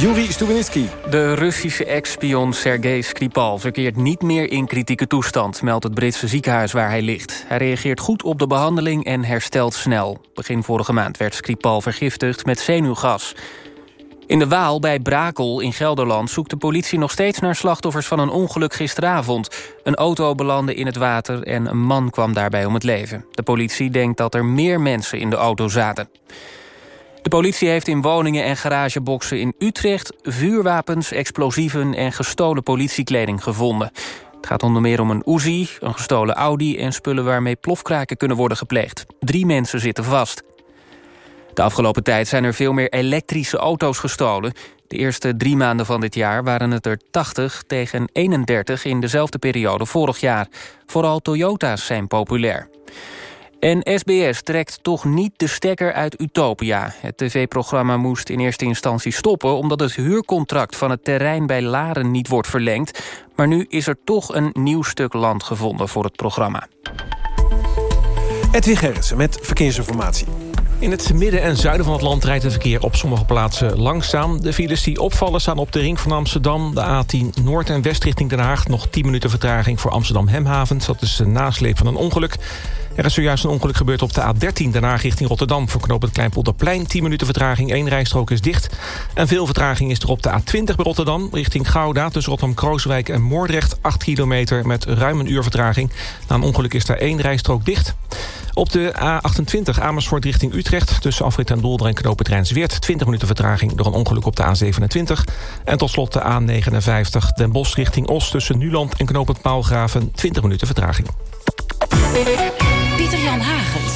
Yuri Stubenitski. De Russische ex-spion Sergei Skripal verkeert niet meer in kritieke toestand... meldt het Britse ziekenhuis waar hij ligt. Hij reageert goed op de behandeling en herstelt snel. Begin vorige maand werd Skripal vergiftigd met zenuwgas. In de Waal bij Brakel in Gelderland zoekt de politie nog steeds naar slachtoffers van een ongeluk gisteravond. Een auto belandde in het water en een man kwam daarbij om het leven. De politie denkt dat er meer mensen in de auto zaten. De politie heeft in woningen en garageboxen in Utrecht... vuurwapens, explosieven en gestolen politiekleding gevonden. Het gaat onder meer om een Uzi, een gestolen Audi... en spullen waarmee plofkraken kunnen worden gepleegd. Drie mensen zitten vast. De afgelopen tijd zijn er veel meer elektrische auto's gestolen. De eerste drie maanden van dit jaar waren het er 80 tegen 31 in dezelfde periode vorig jaar. Vooral Toyota's zijn populair. En SBS trekt toch niet de stekker uit Utopia. Het tv-programma moest in eerste instantie stoppen... omdat het huurcontract van het terrein bij Laren niet wordt verlengd. Maar nu is er toch een nieuw stuk land gevonden voor het programma. Edwin Gerritsen met verkeersinformatie. In het midden en zuiden van het land rijdt het verkeer op sommige plaatsen langzaam. De files die opvallen staan op de ring van Amsterdam. De A10 Noord- en West richting Den Haag. Nog 10 minuten vertraging voor Amsterdam-Hemhavens. Dat is de nasleep van een ongeluk. Er is zojuist een ongeluk gebeurd op de A13 Den Haag richting Rotterdam. Voor knoop het Kleinpolderplein 10 minuten vertraging. één rijstrook is dicht. En veel vertraging is er op de A20 bij Rotterdam. Richting Gouda tussen Rotterdam-Krooswijk en Moordrecht. 8 kilometer met ruim een uur vertraging. Na een ongeluk is daar één rijstrook dicht. Op de A28 Amersfoort richting Utrecht... tussen Afrit en Dolder en Knoop het Rijnsweert... 20 minuten vertraging door een ongeluk op de A27. En tot slot de A59 Den Bosch richting Os... tussen Nuland en Knoop het Paalgraven... 20 minuten vertraging. Pieter-Jan Hagens.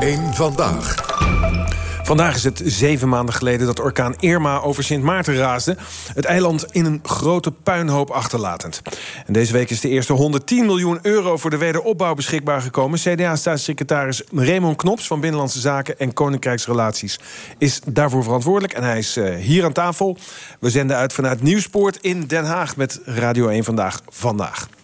Eén vandaag. Vandaag is het zeven maanden geleden dat orkaan Irma over Sint Maarten raasde. Het eiland in een grote puinhoop achterlatend. En deze week is de eerste 110 miljoen euro voor de wederopbouw beschikbaar gekomen. CDA-staatssecretaris Raymond Knops van Binnenlandse Zaken en Koninkrijksrelaties is daarvoor verantwoordelijk. En hij is uh, hier aan tafel. We zenden uit vanuit Nieuwspoort in Den Haag met Radio 1 Vandaag. Vandaag.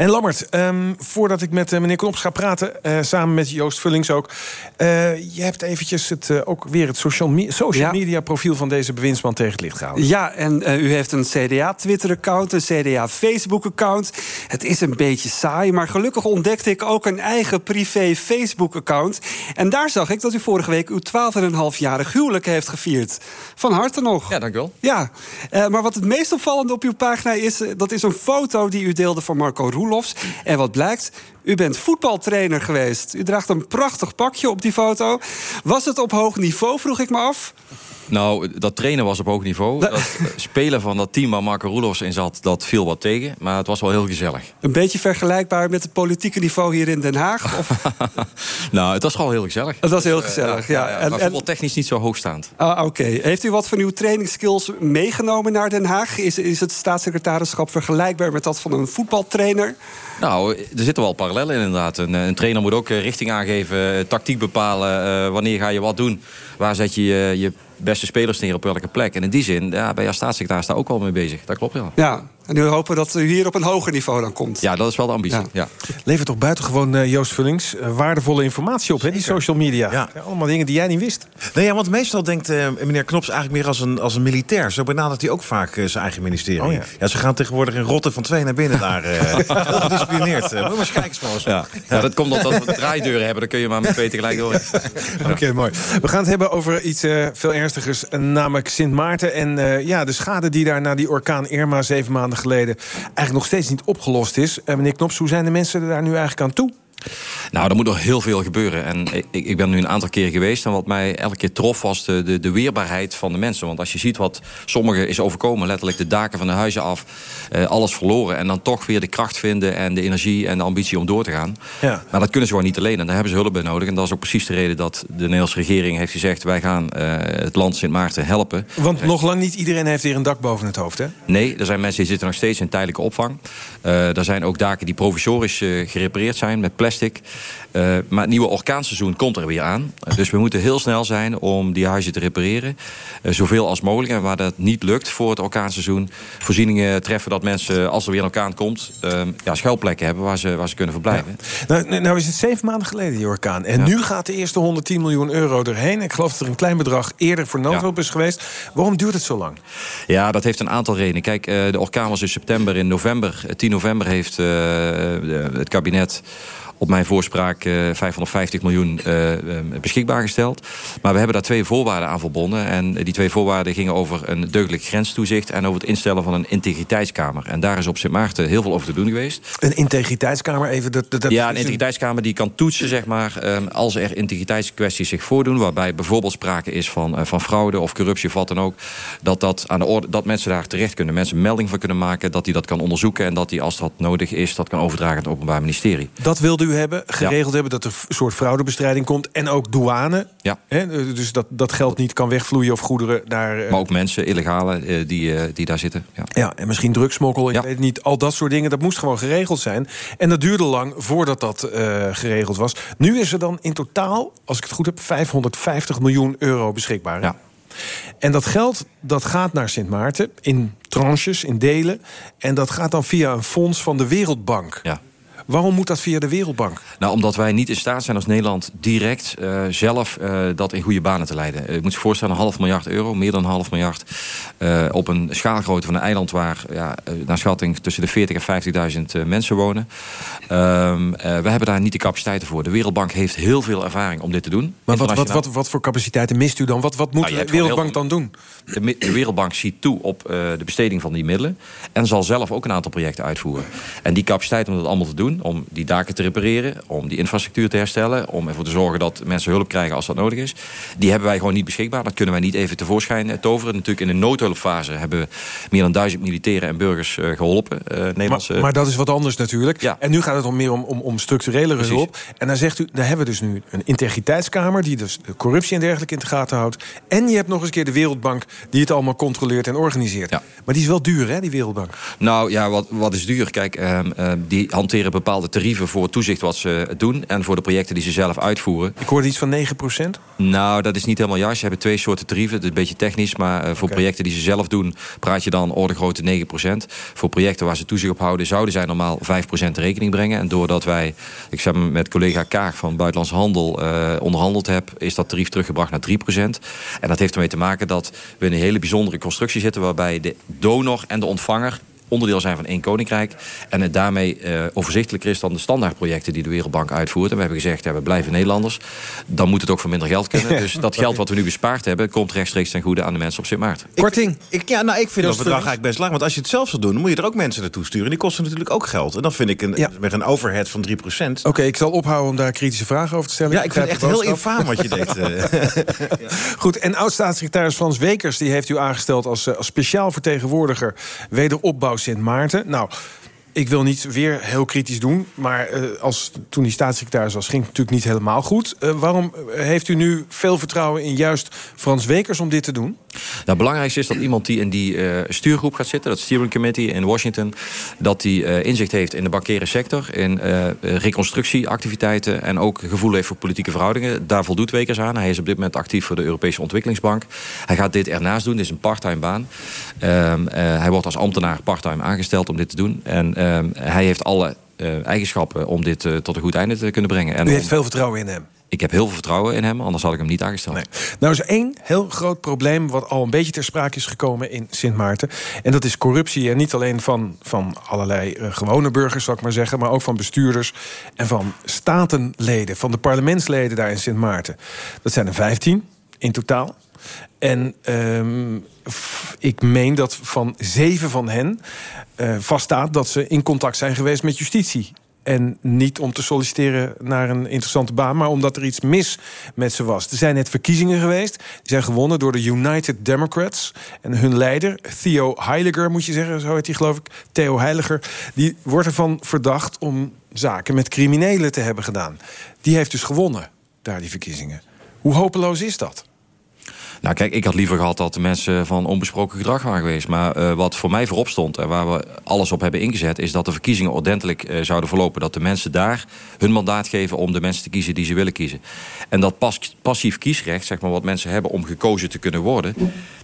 En Lammert, um, voordat ik met uh, meneer Knops ga praten, uh, samen met Joost Vullings ook. Uh, je hebt eventjes het, ook weer het social, me social ja. media profiel van deze bewindsman tegen het licht gehouden. Ja, en u heeft een CDA-Twitter-account, een CDA-Facebook-account. Het is een beetje saai, maar gelukkig ontdekte ik ook een eigen privé Facebook-account. En daar zag ik dat u vorige week uw 12,5-jarig huwelijk heeft gevierd. Van harte nog. Ja, dank u wel. Ja, maar wat het meest opvallende op uw pagina is, dat is een foto die u deelde van Marco Roel. En wat blijkt? U bent voetbaltrainer geweest. U draagt een prachtig pakje op die foto. Was het op hoog niveau, vroeg ik me af? Nou, dat trainen was op hoog niveau. Dat spelen van dat team waar Marco Roelofs in zat, dat viel wat tegen. Maar het was wel heel gezellig. Een beetje vergelijkbaar met het politieke niveau hier in Den Haag? Of? nou, het was gewoon heel gezellig. Het was heel gezellig, ja. ja, ja, maar voetbaltechnisch niet zo hoogstaand. Ah, Oké. Okay. Heeft u wat van uw trainingsskills meegenomen naar Den Haag? Is, is het staatssecretarischap vergelijkbaar met dat van een voetbaltrainer? Nou, er zitten wel parallellen in inderdaad. Een, een trainer moet ook richting aangeven, tactiek bepalen. Wanneer ga je wat doen? Waar zet je je, beste spelers neer op welke plek? En in die zin ja, je als staatssecretaris daar ook wel mee bezig. Dat klopt, ja. Ja, En nu hopen dat u hier op een hoger niveau dan komt. Ja, dat is wel de ambitie. Ja. Levert toch buitengewoon, uh, Joost Vullings, uh, waardevolle informatie op, hè, die social media. Ja. allemaal dingen die jij niet wist. Nee, ja, want meestal denkt uh, meneer Knops eigenlijk meer als een, als een militair. Zo benadert hij ook vaak zijn eigen ministerie. Oh, ja. ja. ze gaan tegenwoordig in rotten van twee naar binnen daar. heel gedisciplineerd. Moet maar eens kijken, ja. ja, dat komt omdat we draaideuren hebben. Dan kun je maar met twee tegelijk door. Oké, okay, mooi. We gaan het hebben over iets veel ernstigers, namelijk Sint Maarten. En ja, de schade die daar na die orkaan Irma zeven maanden geleden eigenlijk nog steeds niet opgelost is. Uh, meneer Knops, hoe zijn de mensen daar nu eigenlijk aan toe? Nou, er moet nog heel veel gebeuren. En ik, ik ben nu een aantal keer geweest. En wat mij elke keer trof was de, de, de weerbaarheid van de mensen. Want als je ziet wat sommigen is overkomen... letterlijk de daken van de huizen af, eh, alles verloren... en dan toch weer de kracht vinden en de energie en de ambitie om door te gaan. Ja. Maar dat kunnen ze gewoon niet alleen. En daar hebben ze hulp bij nodig. En dat is ook precies de reden dat de Nederlandse regering heeft gezegd... wij gaan eh, het land Sint Maarten helpen. Want nog lang niet iedereen heeft weer een dak boven het hoofd, hè? Nee, er zijn mensen die zitten nog steeds in tijdelijke opvang. Uh, er zijn ook daken die provisorisch uh, gerepareerd zijn met plastic... Uh, maar het nieuwe orkaanseizoen komt er weer aan. Uh, dus we moeten heel snel zijn om die huizen te repareren. Uh, zoveel als mogelijk. En waar dat niet lukt voor het orkaanseizoen... voorzieningen treffen dat mensen, als er weer een orkaan komt... ja, schuilplekken hebben waar ze, waar ze kunnen verblijven. Ja. Nou, nou, is het zeven maanden geleden, die orkaan. En ja. nu gaat de eerste 110 miljoen euro erheen. Ik geloof dat er een klein bedrag eerder voor noodhulp is geweest. Waarom duurt het zo lang? Ja, dat heeft een aantal redenen. Kijk, de orkaan was in september. In november, 10 november heeft het kabinet op mijn voorspraak uh, 550 miljoen uh, beschikbaar gesteld. Maar we hebben daar twee voorwaarden aan verbonden. En die twee voorwaarden gingen over een deugdelijk grenstoezicht... en over het instellen van een integriteitskamer. En daar is op Sint Maarten heel veel over te doen geweest. Een integriteitskamer? Even dat, dat, ja, een integriteitskamer die kan toetsen, zeg maar... Um, als er integriteitskwesties zich voordoen... waarbij bijvoorbeeld sprake is van, van fraude of corruptie of wat dan ook... Dat, dat, aan de orde, dat mensen daar terecht kunnen. Mensen melding van kunnen maken, dat die dat kan onderzoeken... en dat die, als dat nodig is, dat kan overdragen aan het Openbaar Ministerie. Dat wilde u hebben, geregeld ja. hebben... dat er een soort fraudebestrijding komt. En ook douane. Ja. Hè, dus dat, dat geld niet kan wegvloeien of goederen daar... Maar ook mensen, illegale, uh, die, uh, die daar zitten. Ja, ja en misschien drugsmokkel, ik weet niet. Al dat soort dingen, dat moest gewoon geregeld zijn. En dat duurde lang voordat dat uh, geregeld was. Nu is er dan in totaal, als ik het goed heb... 550 miljoen euro beschikbaar. Ja. En dat geld dat gaat naar Sint Maarten in tranches, in delen. En dat gaat dan via een fonds van de Wereldbank. Ja. Waarom moet dat via de Wereldbank? Nou, omdat wij niet in staat zijn als Nederland direct uh, zelf uh, dat in goede banen te leiden. Uh, je moet je voorstellen, een half miljard euro, meer dan een half miljard... op een schaalgrootte van een eiland waar, ja, naar schatting... tussen de 40 en 50.000 mensen wonen. Ehm, we hebben daar niet de capaciteiten voor. De Wereldbank heeft heel veel ervaring om dit te doen. Maar wat, wat, wat, wat voor capaciteiten mist u dan? Wat, wat moet nou, de Wereldbank dan doen? De, de, Wereldbank ziet toe op de besteding van die middelen... en zal zelf ook een aantal projecten uitvoeren. En die capaciteit om dat allemaal te doen om die daken te repareren, om die infrastructuur te herstellen... om ervoor te zorgen dat mensen hulp krijgen als dat nodig is. Die hebben wij gewoon niet beschikbaar. Dat kunnen wij niet even tevoorschijn eh, toveren. Natuurlijk in de noodhulpfase hebben we meer dan duizend militairen en burgers uh, geholpen. Nederlandse... maar, maar, dat is wat anders natuurlijk. Ja. En nu gaat het om meer om, om, om structurele hulp. En dan zegt u, daar hebben we dus nu een integriteitskamer... die dus de corruptie en dergelijke in de gaten houdt. En je hebt nog eens een keer de Wereldbank... die het allemaal controleert en organiseert. Ja. Maar die is wel duur, hè, die Wereldbank? Nou ja, wat, wat is duur? Kijk, uh, uh, die hanteren bepaalde tarieven voor toezicht wat ze doen... en voor de projecten die ze zelf uitvoeren. Ik hoorde iets van 9% Nou, dat is niet helemaal juist. Ze hebben twee soorten tarieven. Dat is een beetje technisch. Maar uh, voor okay. projecten die ze zelf doen... praat je dan orde grootte 9% Voor projecten waar ze toezicht op houden... zouden zij normaal 5% rekening brengen. En doordat wij, ik zeg met collega Kaag van Buitenlandse Handel... Uh, onderhandeld heb, is dat tarief teruggebracht naar 3% En dat heeft ermee te maken dat we in een hele bijzondere constructie zitten... waarbij de donor en de ontvanger onderdeel zijn van één koninkrijk. En het daarmee uh, overzichtelijker is dan de standaardprojecten die de Wereldbank uitvoert. En we hebben gezegd, ja, we blijven Nederlanders. Dan moet het ook voor minder geld kunnen. Dus dat geld wat we nu bespaard hebben... komt rechtstreeks ten goede aan de mensen op Sint Maarten. Korting. Ik, ja, nou, ik vind dat bedrag eigenlijk best laag. Want als je het zelf zou doen, dan moet je er ook mensen naartoe sturen. Die kosten natuurlijk ook geld. En dan vind ik een, ja. met een overhead van 3% Oké, okay, ik zal ophouden om daar kritische vragen over te stellen. Ja, ik vind het echt heel infaam wat je deed. ja. Goed, en oud-staatssecretaris Frans Wekers... die heeft u aangesteld als, als speciaal vertegenwoordiger... wederopbouw Sint Maarten. Nou, ik wil niet weer heel kritisch doen, maar uh, als toen die staatssecretaris was, ging het natuurlijk niet helemaal goed. Uh, waarom heeft u nu veel vertrouwen in juist Frans Wekers om dit te doen? Nou, het belangrijkste is dat iemand die in die stuurgroep gaat zitten... dat steering committee in Washington... dat die inzicht heeft in de bankaire sector... in reconstructieactiviteiten... en ook gevoel heeft voor politieke verhoudingen. Daar voldoet Wekers aan. Hij is op dit moment actief voor de Europese Ontwikkelingsbank. Hij gaat dit ernaast doen. Dit is een parttime baan. Um, hij wordt als ambtenaar parttime aangesteld om dit te doen. En hij heeft alle eigenschappen om dit tot een goed einde te kunnen brengen. En U heeft veel vertrouwen in hem? Ik heb heel veel vertrouwen in hem, anders had ik hem niet aangesteld. Nee. Nou is één heel groot probleem... wat al een beetje ter sprake is gekomen in Sint Maarten. En dat is corruptie. En niet alleen van, van allerlei uh, gewone burgers, zal ik maar zeggen... maar ook van bestuurders en van statenleden... van de parlementsleden daar in Sint Maarten. Dat zijn er 15 in totaal. En um, ik meen dat van zeven van hen uh, vaststaat... dat ze in contact zijn geweest met justitie. En niet om te solliciteren naar een interessante baan... maar omdat er iets mis met ze was. Er zijn net verkiezingen geweest. Die zijn gewonnen door de United Democrats. En hun leider, Theo Heiliger, moet je zeggen... zo heet hij geloof ik, Theo Heiliger... die wordt ervan verdacht om zaken met criminelen te hebben gedaan. Die heeft dus gewonnen, daar die verkiezingen. Hoe hopeloos is dat? Nou kijk, ik had liever gehad dat de mensen van onbesproken gedrag waren geweest. Maar uh, wat voor mij voorop stond en waar we alles op hebben ingezet... is dat de verkiezingen ordentelijk uh, zouden verlopen. Dat de mensen daar hun mandaat geven om de mensen te kiezen die ze willen kiezen. En dat pas, passief kiesrecht, zeg maar, wat mensen hebben om gekozen te kunnen worden...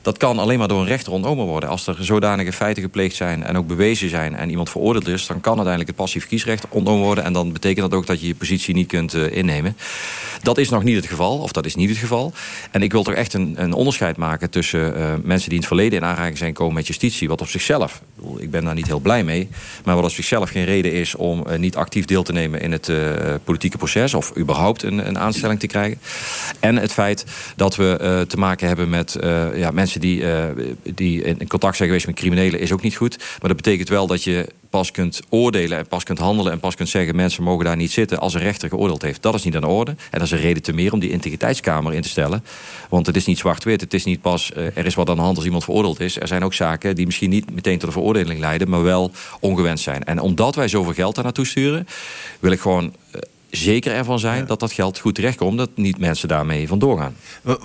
dat kan alleen maar door een rechter ontnomen worden. Als er zodanige feiten gepleegd zijn en ook bewezen zijn... en iemand veroordeeld is, dan kan uiteindelijk het passief kiesrecht ontnomen worden. En dan betekent dat ook dat je je positie niet kunt uh, innemen. Dat is nog niet het geval, of dat is niet het geval. En ik wil toch echt een een onderscheid maken tussen uh, mensen die in het verleden in aanraking zijn komen met justitie. Wat op zichzelf, ik ben daar niet heel blij mee, maar wat op zichzelf geen reden is om uh, niet actief deel te nemen in het politieke proces of überhaupt een, een, aanstelling te krijgen. En het feit dat we te maken hebben met ja, mensen die, die in contact zijn geweest met criminelen is ook niet goed. Maar dat betekent wel dat je pas kunt oordelen en pas kunt handelen... en pas kunt zeggen mensen mogen daar niet zitten als een rechter geoordeeld heeft. Dat is niet aan de orde. En dat is een reden te meer om die integriteitskamer in te stellen. Want het is niet zwart-wit. Het is niet pas uh, er is wat aan de hand als iemand veroordeeld is. Er zijn ook zaken die misschien niet meteen tot een veroordeling leiden... maar wel ongewenst zijn. En omdat wij zoveel geld daar naartoe sturen... wil ik gewoon... Zeker ervan zijn ja. dat dat geld goed terechtkomt... dat niet mensen daarmee vandoor gaan.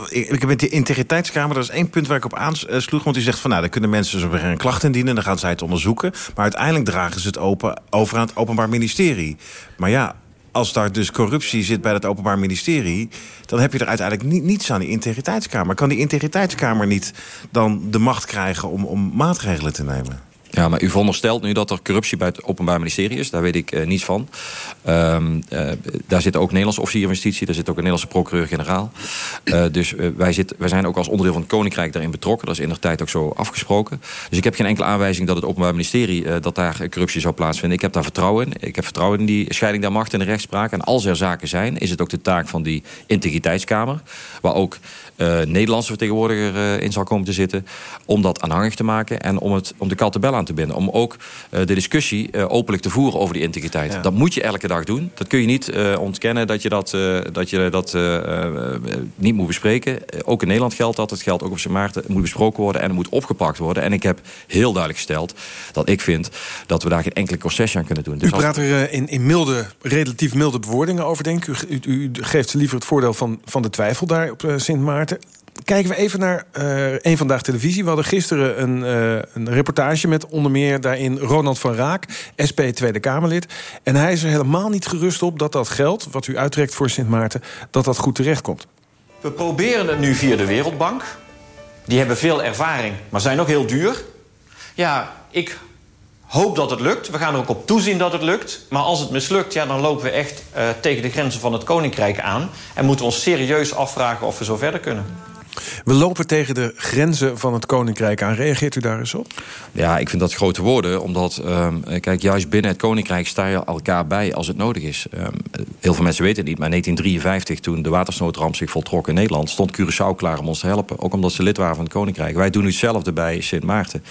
Ik heb met die integriteitskamer, dat is één punt waar ik op aansloeg... want u zegt van, nou, dan kunnen mensen een klacht indienen... dan gaan zij het onderzoeken, maar uiteindelijk dragen ze het open, over aan het Openbaar Ministerie. Maar ja, als daar dus corruptie zit bij het Openbaar Ministerie... dan heb je er uiteindelijk ni niets aan die integriteitskamer. Kan die integriteitskamer niet dan de macht krijgen om, om maatregelen te nemen? Ja, maar u veronderstelt nu dat er corruptie bij het Openbaar Ministerie is. Daar weet ik uh, niets van. Um, uh, daar zit ook Nederlandse officier van justitie. Daar zit ook een Nederlandse procureur-generaal. Uh, dus wij, zit, wij zijn ook als onderdeel van het Koninkrijk daarin betrokken. Dat is in de tijd ook zo afgesproken. Dus ik heb geen enkele aanwijzing dat het Openbaar Ministerie... dat daar corruptie zou plaatsvinden. Ik heb daar vertrouwen in. Ik heb vertrouwen in die scheiding der macht in de rechtspraak. En als er zaken zijn, is het ook de taak van die integriteitskamer... waar ook Nederlandse vertegenwoordiger in zal komen te zitten... om dat aanhangig te maken en om, het, om de bel aan te binden. Om ook de discussie openlijk te voeren over die integriteit. Ja. Dat moet je elke dag doen. Dat kun je niet ontkennen dat je dat, dat, je dat niet moet bespreken. ook in Nederland geldt dat. Het geldt ook op zijn Maarten. Het moet besproken worden en het moet opgepakt worden. En ik heb heel duidelijk gesteld dat ik vind... dat we daar geen enkele concessie aan kunnen doen. Dus u praat er in, in milde, relatief milde bewoordingen over, denk ik. U, u, u geeft liever het voordeel van, van de twijfel daar op Sint Maarten kijken we even naar uh, een Vandaag Televisie. We hadden gisteren een, uh, een, reportage met onder meer daarin Ronald van Raak... SP Tweede Kamerlid. En hij is er helemaal niet gerust op dat dat geld... wat u uittrekt voor Sint Maarten, dat dat goed terechtkomt. We proberen het nu via de Wereldbank. Die hebben veel ervaring, maar zijn ook heel duur. Ja, ik hoop dat het lukt. We gaan er ook op toezien dat het lukt. Maar als het mislukt, ja, dan lopen we echt uh, tegen de grenzen van het Koninkrijk aan... en moeten we ons serieus afvragen of we zo verder kunnen. We lopen tegen de grenzen van het Koninkrijk aan. Reageert u daar eens op? Ja, ik vind dat grote woorden. Omdat, um, kijk, juist binnen het Koninkrijk sta je elkaar bij als het nodig is. Um, heel veel mensen weten het niet, maar in 1953... toen de watersnoodramp zich voltrok in Nederland... stond Curaçao klaar om ons te helpen. Ook omdat ze lid waren van het Koninkrijk. Wij doen hetzelfde bij Sint Maarten.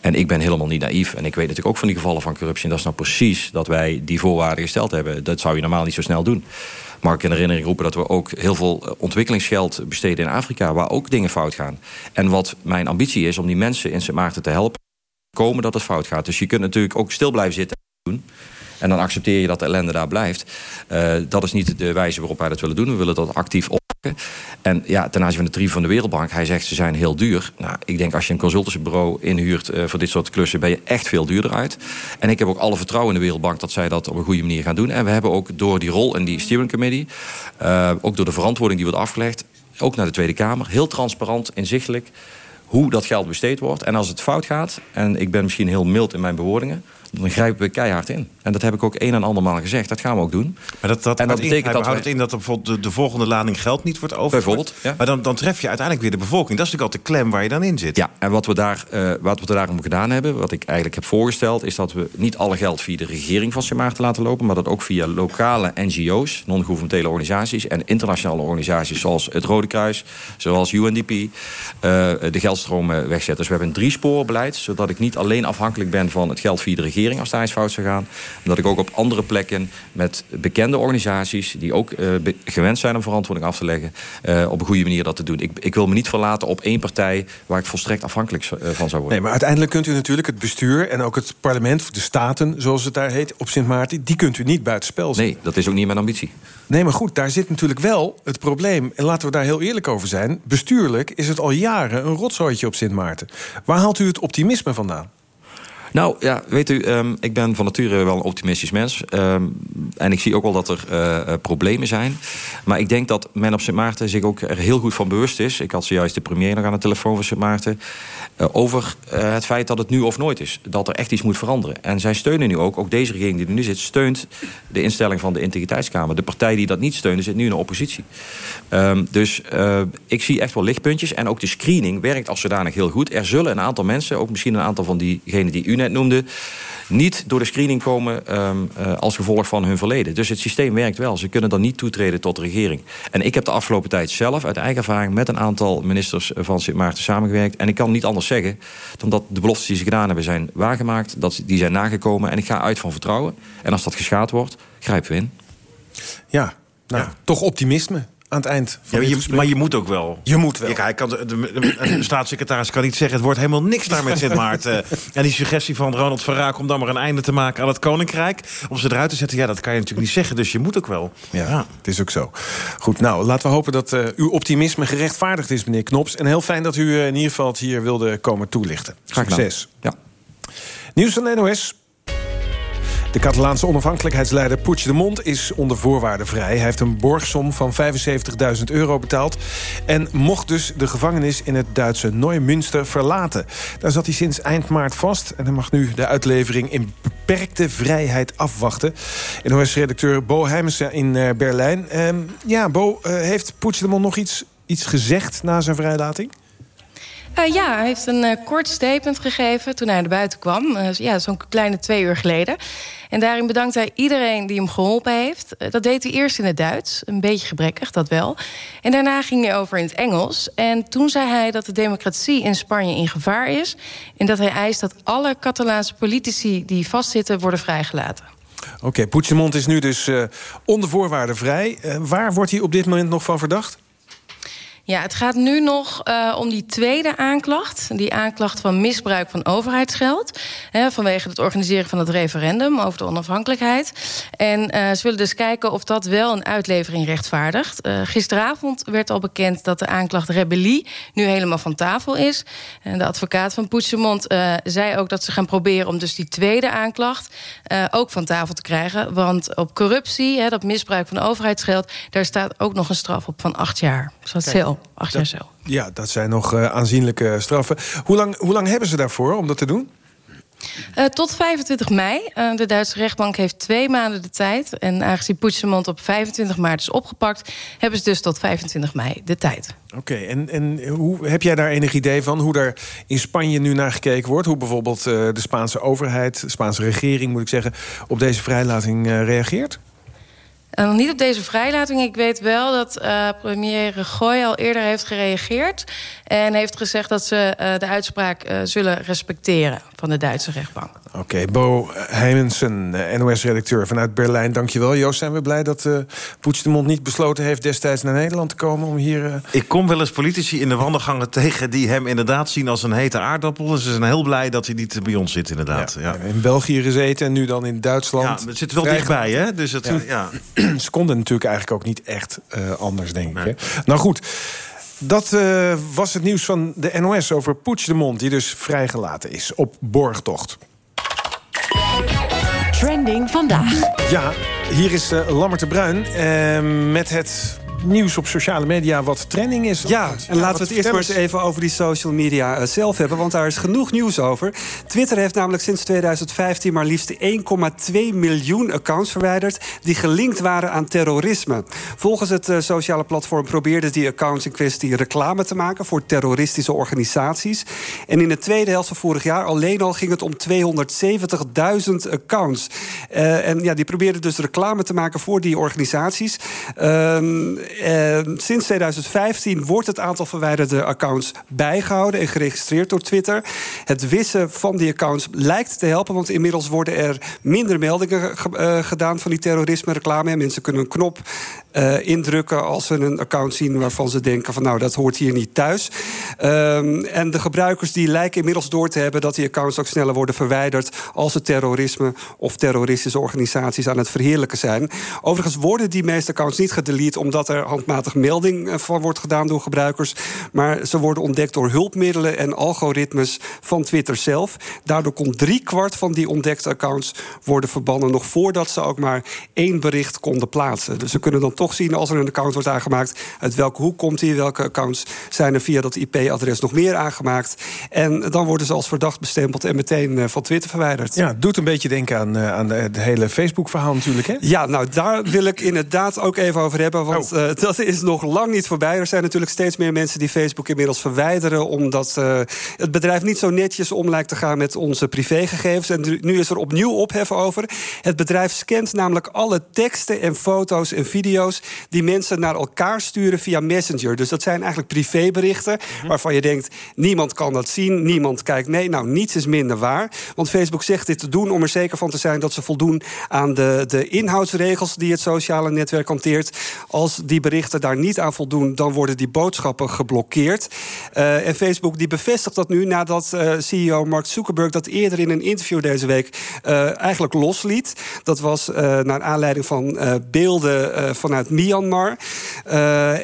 En ik ben helemaal niet naïef. En ik weet natuurlijk ook van die gevallen van corruptie. En dat is nou precies dat wij die voorwaarden gesteld hebben. Dat zou je normaal niet zo snel doen. Maar ik in herinnering roepen dat we ook heel veel eh, ontwikkelingsgeld besteden in Afrika... waar ook dingen fout gaan. En wat mijn ambitie is om die mensen in Sint Maarten te helpen... komen dat het fout gaat. Dus je kunt natuurlijk ook stil blijven zitten en doen... En dan accepteer je dat de ellende daar blijft. Uh, dat is niet de wijze waarop wij dat willen doen. We willen dat actief op En ja, ten aanzien van de tarieven van de Wereldbank, hij zegt ze zijn heel duur. Nou, ik denk als je een consultancybureau inhuurt uh, voor dit soort klussen, ben je echt veel duurder uit. En ik heb ook alle vertrouwen in de Wereldbank dat zij dat op een goede manier gaan doen. En we hebben ook door die rol in die steering committee, uh, ook door de verantwoording die wordt afgelegd, ook naar de Tweede Kamer, heel transparant, inzichtelijk hoe dat geld besteed wordt. En als het fout gaat, en ik ben misschien heel mild in mijn bewoordingen dan grijpen we keihard in. En dat heb ik ook een en ander maal gezegd. Dat gaan we ook doen. Maar dat, dat, en dat betekent dat houdt het in dat bijvoorbeeld de, de, volgende lading geld niet wordt overgemaakt. Bijvoorbeeld, ja. Maar dan, dan tref je uiteindelijk weer de bevolking. Dat is natuurlijk altijd de klem waar je dan in zit. Ja, en wat we, daar, uh, wat we daarom gedaan hebben... wat ik eigenlijk heb voorgesteld... is dat we niet alle geld via de regering van Sint Maarten laten lopen... maar dat ook via lokale NGO's, non-governementele organisaties... en internationale organisaties zoals het Rode Kruis... zoals UNDP, uh, de geldstromen wegzetten. Dus we hebben een driesporenbeleid... zodat ik niet alleen afhankelijk ben van het geld via de regering... als daar iets fout zou gaan. Omdat ik ook op andere plekken met bekende organisaties... die ook uh, gewend zijn om verantwoording af te leggen... Uh, op een goede manier dat te doen. Ik, ik wil me niet verlaten op één partij... waar ik volstrekt afhankelijk uh, van zou worden. Nee, maar uiteindelijk kunt u natuurlijk het bestuur... en ook het parlement, de staten, zoals het daar heet... op Sint Maarten, die kunt u niet buitenspel zetten. Nee, dat is ook niet mijn ambitie. Nee, maar goed, daar zit natuurlijk wel het probleem... en laten we daar heel eerlijk over zijn... bestuurlijk is het al jaren een rotzooitje op Sint Maarten. Waar haalt u het optimisme vandaan? Nou ja, weet u, um, ik ben van nature wel een optimistisch mens. Um, en ik zie ook wel dat er uh, problemen zijn. Maar ik denk dat men op Sint Maarten zich ook er heel goed van bewust is. Ik had zojuist de premier nog aan de telefoon van Sint Maarten. Uh, over het feit dat het nu of nooit is. Dat er echt iets moet veranderen. En zij steunen nu ook, ook deze regering die er nu zit... steunt de instelling van de Integriteitskamer. De partij die dat niet steunen zit nu in de oppositie. Um, dus ik zie echt wel lichtpuntjes. En ook de screening werkt als zodanig heel goed. Er zullen een aantal mensen, ook misschien een aantal van diegenen die u net noemde... niet door de screening komen um, uh, als gevolg van hun verleden. Dus het systeem werkt wel. Ze kunnen dan niet toetreden tot de regering. En ik heb de afgelopen tijd zelf uit eigen ervaring... met een aantal ministers van Sint Maarten samengewerkt. En ik kan niet anders zeggen dan dat de beloftes die ze gedaan hebben... zijn waargemaakt, dat die zijn nagekomen. En ik ga uit van vertrouwen. En als dat geschaad wordt, grijpen we in. Ja, nou, ja. toch optimisme aan het eind van ja, je, Maar je moet ook wel. Je moet wel. Kijk, hij kan, de, de, de, staatssecretaris kan niet zeggen... het wordt helemaal niks daar met Sint Maarten. en die suggestie van Ronald van Raak... om dan maar een einde te maken aan het Koninkrijk... om ze eruit te zetten, ja, dat kan je natuurlijk niet zeggen. Dus je moet ook wel. Ja, ja. het is ook zo. Goed, nou, laten we hopen dat uh, uw optimisme gerechtvaardigd is, meneer Knops. En heel fijn dat u uh, in ieder geval het hier wilde komen toelichten. Graag Succes. Ja. Nieuws van de NOS. De Catalaanse onafhankelijkheidsleider Puigdemont is onder voorwaarden vrij. Hij heeft een borgsom van 75.000 euro betaald... en mocht dus de gevangenis in het Duitse Neumünster verlaten. Daar zat hij sinds eind maart vast... en hij mag nu de uitlevering in beperkte vrijheid afwachten. NOS-redacteur Bo Heimsen in Berlijn. Uh, ja, Bo, uh, heeft Puigdemont nog iets, iets gezegd na zijn vrijlating? Uh, ja, hij heeft een uh, kort statement gegeven toen hij naar buiten kwam. Uh, ja, zo'n kleine twee uur geleden. En daarin bedankt hij iedereen die hem geholpen heeft. dat deed hij eerst in het Duits, een beetje gebrekkig, dat wel. En daarna ging hij over in het Engels. En toen zei hij dat de democratie in Spanje in gevaar is... en dat hij eist dat alle Catalaanse politici die vastzitten worden vrijgelaten. Oké, Puigdemont is nu dus onder voorwaarden vrij. waar wordt hij op dit moment nog van verdacht? Ja, het gaat nu nog uh, om die tweede aanklacht. Die aanklacht van misbruik van overheidsgeld. Hè, vanwege het organiseren van het referendum over de onafhankelijkheid. En uh, ze willen dus kijken of dat wel een uitlevering rechtvaardigt. Uh, gisteravond werd al bekend dat de aanklacht rebellie nu helemaal van tafel is. En de advocaat van Puigdemont zei ook dat ze gaan proberen... om dus die tweede aanklacht ook van tafel te krijgen. Want op corruptie, hè, dat misbruik van overheidsgeld... daar staat ook nog een straf op van acht jaar. Dat is heel acht jaar cel. Ja, dat zijn nog uh, aanzienlijke straffen. Hoe lang, hoe lang hebben ze daarvoor om dat te doen? Uh, tot 25 mei. Uh, de Duitse rechtbank heeft twee maanden de tijd. En aangezien Puigdemont op 25 maart is opgepakt... hebben ze dus tot 25 mei de tijd. Oké, okay, en, en hoe, heb jij daar enig idee van... hoe er in Spanje nu naar gekeken wordt? Hoe bijvoorbeeld uh, de Spaanse overheid, de Spaanse regering moet ik zeggen... op deze vrijlating reageert? En nog niet op deze vrijlating. Ik weet wel dat uh, premier Rajoy al eerder heeft gereageerd... en heeft gezegd dat ze uh, de uitspraak uh, zullen respecteren van de Duitse rechtbank. Oké, Bo Heimensen, NOS-redacteur vanuit Berlijn. Dankjewel. Joost, zijn we blij dat uh, Poetsdemont niet besloten heeft... destijds naar Nederland te komen om hier... Uh... Ik kom wel eens politici in de wandelgangen tegen... die hem inderdaad zien als een hete aardappel. Dus ze zijn heel blij dat hij niet bij ons zit, inderdaad. Ja, ja. In België gezeten en nu dan in Duitsland. Ja, het zit wel dichtbij, hè? Dus het, ja. ze konden natuurlijk eigenlijk ook niet echt uh, anders, denk ik. Hè? Nou goed... Dat uh, was het nieuws van de NOS over Poets de Mond... die dus vrijgelaten is op borgtocht. Trending vandaag. Ja, hier is uh, de Bruin uh, met het nieuws op sociale media wat trending is. Ja, en laten we het eerst maar eens even over die social media uh, zelf hebben. Want daar is genoeg nieuws over. Twitter heeft namelijk sinds 2015 maar liefst 1,2 miljoen accounts verwijderd... die gelinkt waren aan terrorisme. Volgens het uh, sociale platform probeerden die accounts in kwestie reclame te maken... voor terroristische organisaties. En in de tweede helft van vorig jaar alleen al ging het om 270.000 accounts. Uh, en ja, die probeerden dus reclame te maken voor die organisaties... Ehm, uh, sinds 2015 wordt het aantal verwijderde accounts bijgehouden en geregistreerd door Twitter. Het wissen van die accounts lijkt te helpen, want inmiddels worden er minder meldingen ge uh, gedaan van die terrorisme-reclame. Mensen kunnen een knop uh, indrukken als ze een account zien waarvan ze denken van nou dat hoort hier niet thuis. Um, en de gebruikers die lijken inmiddels door te hebben dat die accounts ook sneller worden verwijderd als het terrorisme of terroristische organisaties aan het verheerlijken zijn. Overigens worden die meeste accounts niet gedelete omdat er handmatig melding van wordt gedaan door gebruikers. Maar ze worden ontdekt door hulpmiddelen en algoritmes van Twitter zelf. Daardoor kon driekwart van die ontdekte accounts worden verbannen nog voordat ze ook maar één bericht konden plaatsen. Dus ze kunnen dan toch zien als er een account wordt aangemaakt uit welke hoek komt hij, welke accounts zijn er via dat IP-adres nog meer aangemaakt. En dan worden ze als verdacht bestempeld en meteen uh, van Twitter verwijderd. Ja, doet een beetje denken aan, uh, aan het hele Facebook-verhaal natuurlijk, hè? Ja, nou daar wil ik inderdaad ook even over hebben, want oh. uh, dat is nog lang niet voorbij. Er zijn natuurlijk steeds meer mensen die Facebook inmiddels verwijderen... omdat uh, het bedrijf niet zo netjes om lijkt te gaan met onze privégegevens. En nu is er opnieuw ophef over. Het bedrijf scant namelijk alle teksten en foto's en video's... die mensen naar elkaar sturen via Messenger. Dus dat zijn eigenlijk privéberichten mm -hmm. waarvan je denkt... niemand kan dat zien, niemand kijkt mee. Nou, niets is minder waar. Want Facebook zegt dit te doen om er zeker van te zijn... dat ze voldoen aan de, de inhoudsregels die het sociale netwerk hanteert. Als die berichten daar niet aan voldoen, dan worden die boodschappen geblokkeerd. Uh, en Facebook die bevestigt dat nu nadat uh, CEO Mark Zuckerberg dat eerder in een interview deze week uh, eigenlijk losliet. Dat was naar aanleiding van beelden vanuit Myanmar.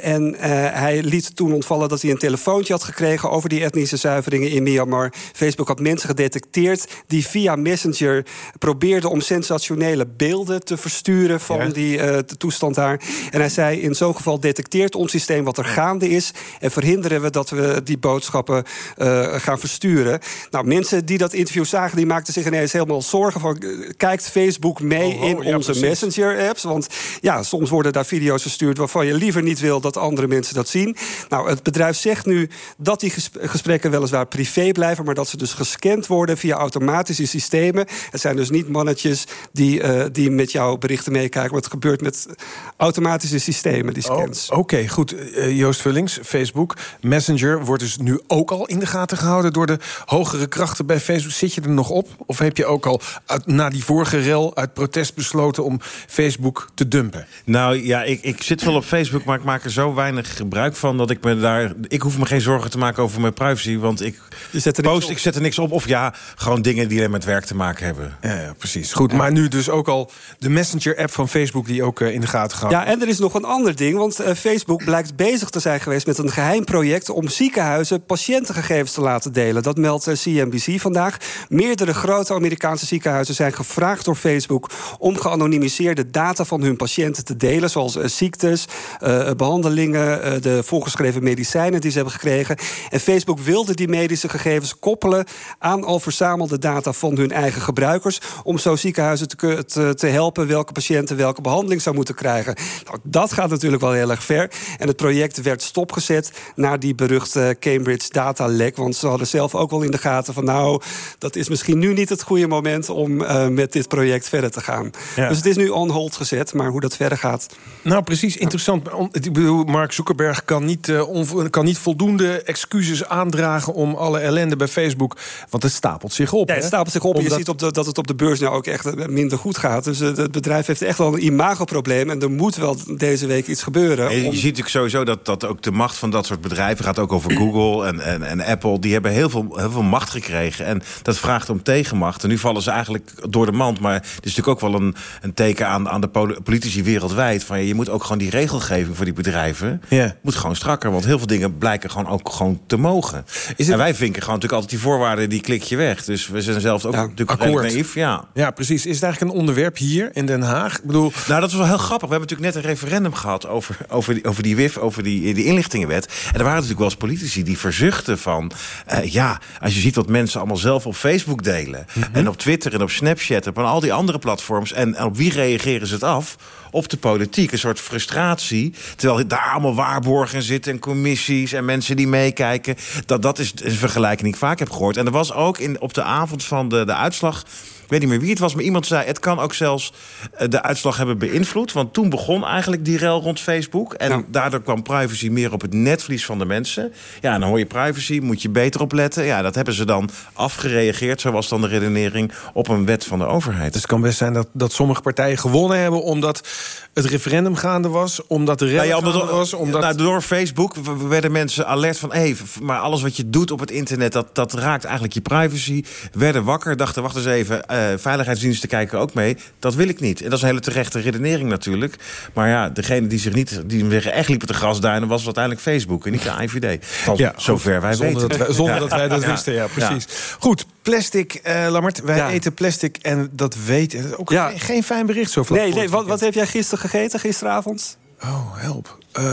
en hij liet toen ontvallen dat hij een telefoontje had gekregen over die etnische zuiveringen in Myanmar. Facebook had mensen gedetecteerd die via Messenger probeerden om sensationele beelden te versturen van ja. die de toestand daar. En hij zei in zo'n geval detecteert ons systeem wat er gaande is... en verhinderen we dat we die boodschappen gaan versturen. Nou, mensen die dat interview zagen... die maakten zich ineens helemaal zorgen van... kijkt Facebook mee oh, oh, in ja, onze Messenger-apps? Want ja, soms worden daar video's verstuurd... waarvan je liever niet wil dat andere mensen dat zien. Nou, het bedrijf zegt nu dat die gesprekken weliswaar privé blijven... maar dat ze dus gescand worden via automatische systemen. Het zijn dus niet mannetjes die, uh, die met jouw berichten meekijken... maar het gebeurt met automatische systemen, die scans. Oh, Oké, okay, goed. Uh, Joost Vullings, Facebook. Messenger wordt dus nu ook al in de gaten gehouden... door de hogere krachten bij Facebook. Zit je er nog op? Of heb je ook al uit, na die vorige rel uit protest besloten... om Facebook te dumpen? Nou ja, ik, ik zit wel op Facebook, maar ik maak er zo weinig gebruik van... dat ik me daar... Ik hoef me geen zorgen te maken over mijn privacy, want ik zet post, ik zet er niks op. Of ja, gewoon dingen die er met werk te maken hebben. Ja, ja precies. Goed, ja. maar nu dus ook al de Messenger-app van Facebook... die ook uh, in de gaten gaat. Ja, en er is nog een ander ding, want uh, Facebook blijkt bezig te zijn geweest met een geheim project om ziekenhuizen patiëntengegevens te laten delen. Dat meldt CNBC vandaag. Meerdere grote Amerikaanse ziekenhuizen zijn gevraagd door Facebook om geanonimiseerde data van hun patiënten te delen, zoals uh, ziektes, uh, behandelingen, uh, de voorgeschreven medicijnen die ze hebben gekregen. En Facebook wilde die medische gegevens koppelen aan al verzamelde data van hun eigen gebruikers, om zo ziekenhuizen te, te, te helpen welke patiënten welke behandeling zou moeten krijgen. Nou, dat gaat natuurlijk wel heel erg ver. En het project werd stopgezet na die beruchte Cambridge data lek. Want ze hadden zelf ook wel in de gaten van... nou, dat is misschien nu niet het goede moment om uh, met dit project verder te gaan. Ja. Dus het is nu on hold gezet, maar hoe dat verder gaat... Nou, precies. Interessant. Ik bedoel, Mark Zuckerberg kan niet, eh, onvo- kan niet voldoende excuses aandragen... om alle ellende bij Facebook. Want het stapelt zich op. Ja, het stapelt zich op. Je ziet op de, dat het op de beurs nou ook echt eh, minder goed gaat. Dus eh, het bedrijf heeft echt wel een imagoprobleem. En er moet wel deze week iets gebeuren. En je om- ziet natuurlijk sowieso dat, dat ook de macht van dat soort bedrijven... gaat ook over Google en, en, en Apple. Die hebben heel veel, heel veel macht gekregen. En dat vraagt om tegenmacht. En nu vallen ze eigenlijk door de mand. Maar het is natuurlijk ook wel een, een teken aan, aan de poli- politici wereldwijd. Van, je moet ook gewoon die regelgeving voor die bedrijven... moet gewoon strakker. Want heel veel dingen blijken gewoon ook gewoon te mogen. En wij vinken gewoon natuurlijk altijd die voorwaarden... die klik je weg. Dus we zijn zelf ook natuurlijk akkoord. naïef. Ja. Ja, precies. Is het eigenlijk een onderwerp hier in Den Haag? Ik bedoel... Nou, dat is wel heel grappig. We hebben natuurlijk net een referendum gehad over, over, die, over die WIF, over die, die inlichtingenwet. En er waren natuurlijk wel eens politici die verzuchten van... eh, ja, als je ziet wat mensen allemaal zelf op Facebook delen... en op Twitter en op Snapchat en op al die andere platforms... en, en op wie reageren ze het af? Op de politiek, een soort frustratie. Terwijl daar allemaal waarborgen zitten en commissies... en mensen die meekijken. Dat, dat is een vergelijking die ik vaak heb gehoord. En er was ook in, op de avond van de, de uitslag... Ik weet niet meer wie het was, maar iemand zei... het kan ook zelfs eh, de uitslag hebben beïnvloed. Want toen begon eigenlijk die rel rond Facebook. En daardoor kwam privacy meer op het netvlies van de mensen. Ja, en dan hoor je privacy, moet je beter opletten. Ja, dat hebben ze dan afgereageerd, zo was dan de redenering... op een wet van de overheid. Dus het kan best zijn dat, dat sommige partijen gewonnen hebben... omdat het referendum gaande was, omdat de rel Nou ja, was... omdat... nou, door Facebook werden mensen alert van... Hey, maar alles wat je doet op het internet, dat, dat raakt eigenlijk je privacy. Werden wakker, dachten, wacht eens even... eh, veiligheidsdiensten kijken ook mee. Dat wil ik niet. En dat is een hele terechte redenering natuurlijk. Maar ja, degene die zich niet... die zeggen echt liepen te grasduinen... was uiteindelijk Facebook en niet de IVD. Van Ja, zover wij zonder weten. Dat wij, zonder Ja. dat wij dat wisten, ja, precies. Goed, plastic, eh Lammert. Wij eten plastic en dat weten. Ook geen, geen fijn bericht zo Nee, nee wat, wat heb jij gisteren gegeten, gisteravond? Oh, help. Eh,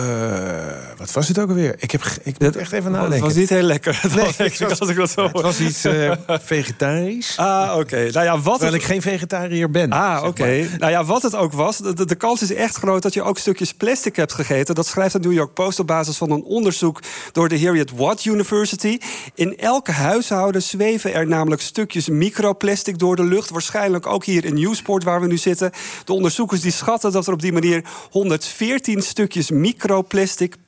wat was het ook alweer? Ik, heb, ik moet echt even nadenken. Het was niet heel lekker. Het Nee, was, het was- als ik dat zo het was iets eh, vegetarisch. Ah, oké. Nou ja, wat Terwijl het- ik geen vegetariër ben. Ah, oké. Nou ja, wat het ook was, de, de- de kans is echt groot dat je ook stukjes plastic hebt gegeten. Dat schrijft de New York Post op basis van een onderzoek door de Harriet Watt University. In elke huishouden zweven er namelijk stukjes microplastic door de lucht. Waarschijnlijk ook hier in Newsport waar we nu zitten. De onderzoekers die schatten dat er op die manier 114 stukjes microplastic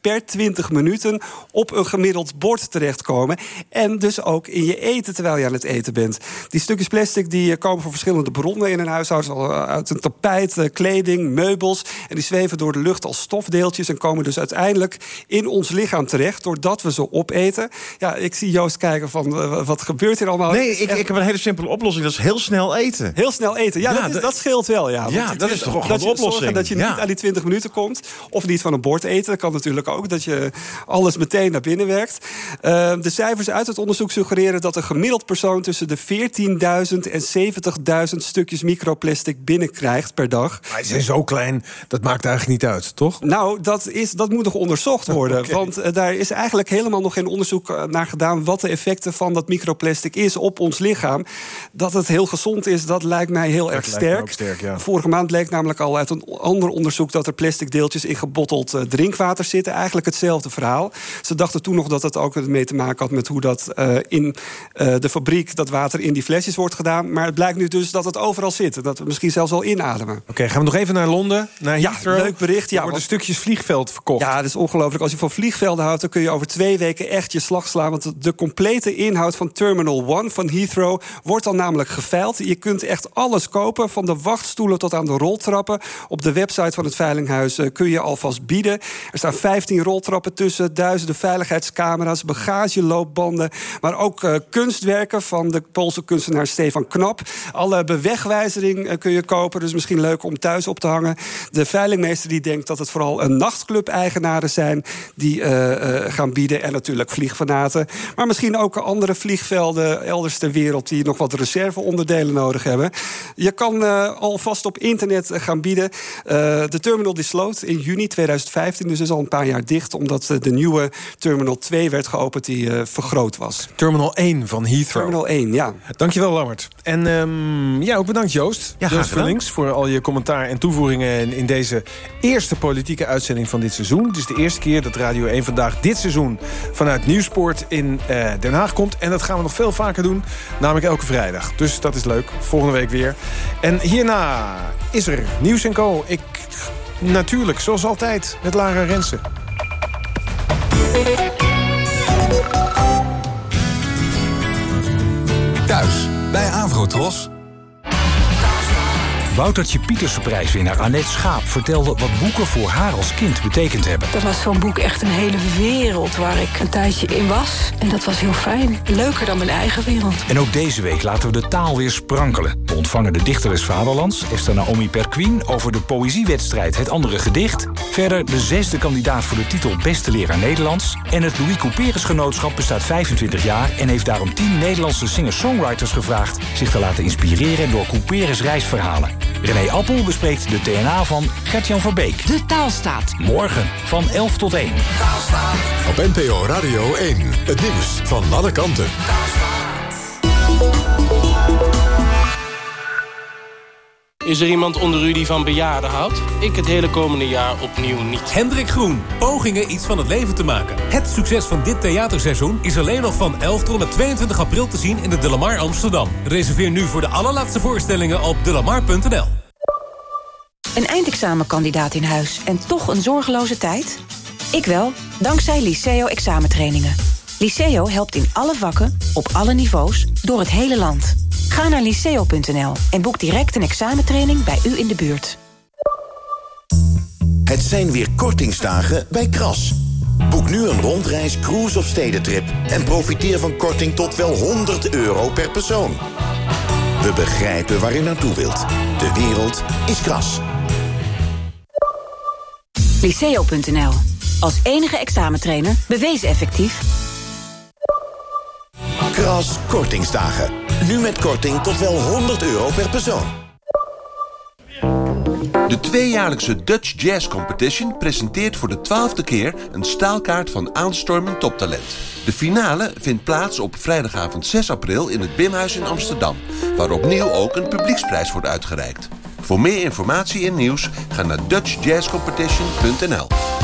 per 20 minuten op een gemiddeld bord terechtkomen. En dus ook in je eten terwijl je aan het eten bent. Die stukjes plastic die eh, komen van verschillende bronnen in een huishouden. Al Uit een tapijt, eh, kleding, meubels. En die zweven door de lucht als stofdeeltjes. En komen dus uiteindelijk in ons lichaam terecht. Doordat we ze opeten. Ja, ik zie Joost kijken van eh, wat gebeurt hier allemaal. Nee, ik, ik heb een hele simpele oplossing. Dat is heel snel eten. Heel snel eten. Ja, Ja, dat, is- dat scheelt wel. Ja, dat is toch een oplossing. Dat je Ja. niet aan die 20 minuten komt. Of niet van een bord eten. Dat kan natuurlijk ook. Dat je alles meteen naar binnen werkt. Eh, de cijfers uit het onderzoek suggereren dat een gemiddeld persoon tussen de 14.000 en 70.000 stukjes microplastic binnenkrijgt per dag. Maar ze zijn zo klein, dat maakt eigenlijk niet uit, toch? Nou, dat, is, dat moet nog onderzocht worden. Want eh, daar is eigenlijk helemaal nog geen onderzoek eh, naar gedaan... wat de effecten van dat microplastic is op ons lichaam. Dat het heel gezond is, dat lijkt mij heel erg sterk. sterk, ja. Vorige maand bleek namelijk al uit een ander onderzoek... dat er plastic deeltjes in gebotteld eh, drinkwater zitten. Eigenlijk hetzelfde verhaal. Ze dachten toen nog dat het ook mee te maken had... met hoe dat eh, in eh, de fabriek dat water in die flesjes wordt gedaan. Maar het blijkt nu dus dat het overal zit. Dat we misschien zelfs al inademen. Oké, gaan we nog even naar Londen, naar Ja, Heathrow. leuk bericht. Ja, Er worden stukjes vliegveld verkocht. Ja, dat is ongelooflijk. Als je van vliegvelden houdt, dan kun je over twee weken echt je slag slaan. Want de complete inhoud van Terminal 1 van Heathrow wordt dan namelijk geveild. Je kunt echt alles kopen, van de wachtstoelen tot aan de roltrappen. Op de website van het Veilinghuis kun je alvast bieden. Er staan 15 roltrappen tussen, duizenden veiligheidscamera's, bagageloopbanden. Maar ook eh, kunstwerken van de Poolse kunstenaar Stefan Knap. Alle bewegwijzering eh, kun je kopen, dus misschien leuk om thuis op te hangen. De veilingmeester die denkt dat het vooral een nachtclub-eigenaren zijn die eh, gaan bieden. En natuurlijk vliegfanaten. Maar misschien ook andere vliegvelden elders ter wereld die nog wat reserveonderdelen nodig hebben. Je kan alvast op internet gaan bieden. De terminal die sloot in juni 2015, dus is al een paar jaar dicht, omdat eh, de nieuwe Terminal 2 werd geopend die eh, vergroot was. Terminal 1 van Heathrow. Terminal 1, ja. Dankjewel, Lammert. En ehm, ja, ook bedankt, Joost. Ja, Joost. Vullings, voor al je commentaar en toevoegingen in, in deze eerste politieke uitzending van dit seizoen. Het is de eerste keer dat Radio 1 vandaag dit seizoen vanuit Nieuwsport in eh, Den Haag komt. En dat gaan we nog veel vaker doen, namelijk elke vrijdag. Dus dat is leuk. Volgende week weer. En hierna is er Nieuws en Co. Ik Natuurlijk, zoals altijd, met Lara Rensen. Thuis, bij Avrotros. Woutertje Pieterse prijswinnaar Annette Schaap vertelde wat boeken voor haar als kind betekend hebben. Dat was zo'n boek echt een hele wereld waar ik een tijdje in was. En dat was heel fijn. Leuker dan mijn eigen wereld. En ook deze week laten we de taal weer sprankelen. We ontvangen de dichter des Vaderlands, Esther Naomi Perquin... over de poëziewedstrijd Het Andere Gedicht. Verder de zesde kandidaat voor de titel Beste Leraar Nederlands. En het Louis Couperus Genootschap bestaat 25 jaar... en heeft daarom 10 Nederlandse singer-songwriters gevraagd... zich te laten inspireren door Couperus reisverhalen. René Appel bespreekt de DNA van Gertjan Verbeek. De taalstaat. Morgen van 11 tot 1. Op NPO Radio 1. Het nieuws van alle kanten. Is er iemand onder u die van bejaarden houdt? Ik het hele komende jaar opnieuw niet. Hendrik Groen, pogingen iets van het leven te maken. Het succes van dit theaterseizoen is alleen nog van 11 tot en met 22 april te zien in de Delamar Amsterdam. Reserveer nu voor de allerlaatste voorstellingen op delamar.nl. Een eindexamenkandidaat in huis en toch een zorgeloze tijd? Ik wel, dankzij Liceo examentrainingen. Liceo helpt in alle vakken, op alle niveaus, door het hele land. Ga naar liceo.nl en boek direct een examentraining bij u in de buurt. Het zijn weer kortingsdagen bij Kras. Boek nu een rondreis, cruise of stedentrip... en profiteer van korting tot wel 100 euro per persoon. We begrijpen waar u naartoe wilt. De wereld is Kras. Liceo.nl. Als enige examentrainer bewezen effectief. Kras Kortingsdagen. Nu met korting tot wel 100 euro per persoon. De tweejaarlijkse Dutch Jazz Competition presenteert voor de twaalfde keer... een staalkaart van aanstormend toptalent. De finale vindt plaats op vrijdagavond 6 april in het Bimhuis in Amsterdam... waar opnieuw ook een publieksprijs wordt uitgereikt. Voor meer informatie en nieuws ga naar dutchjazzcompetition.nl.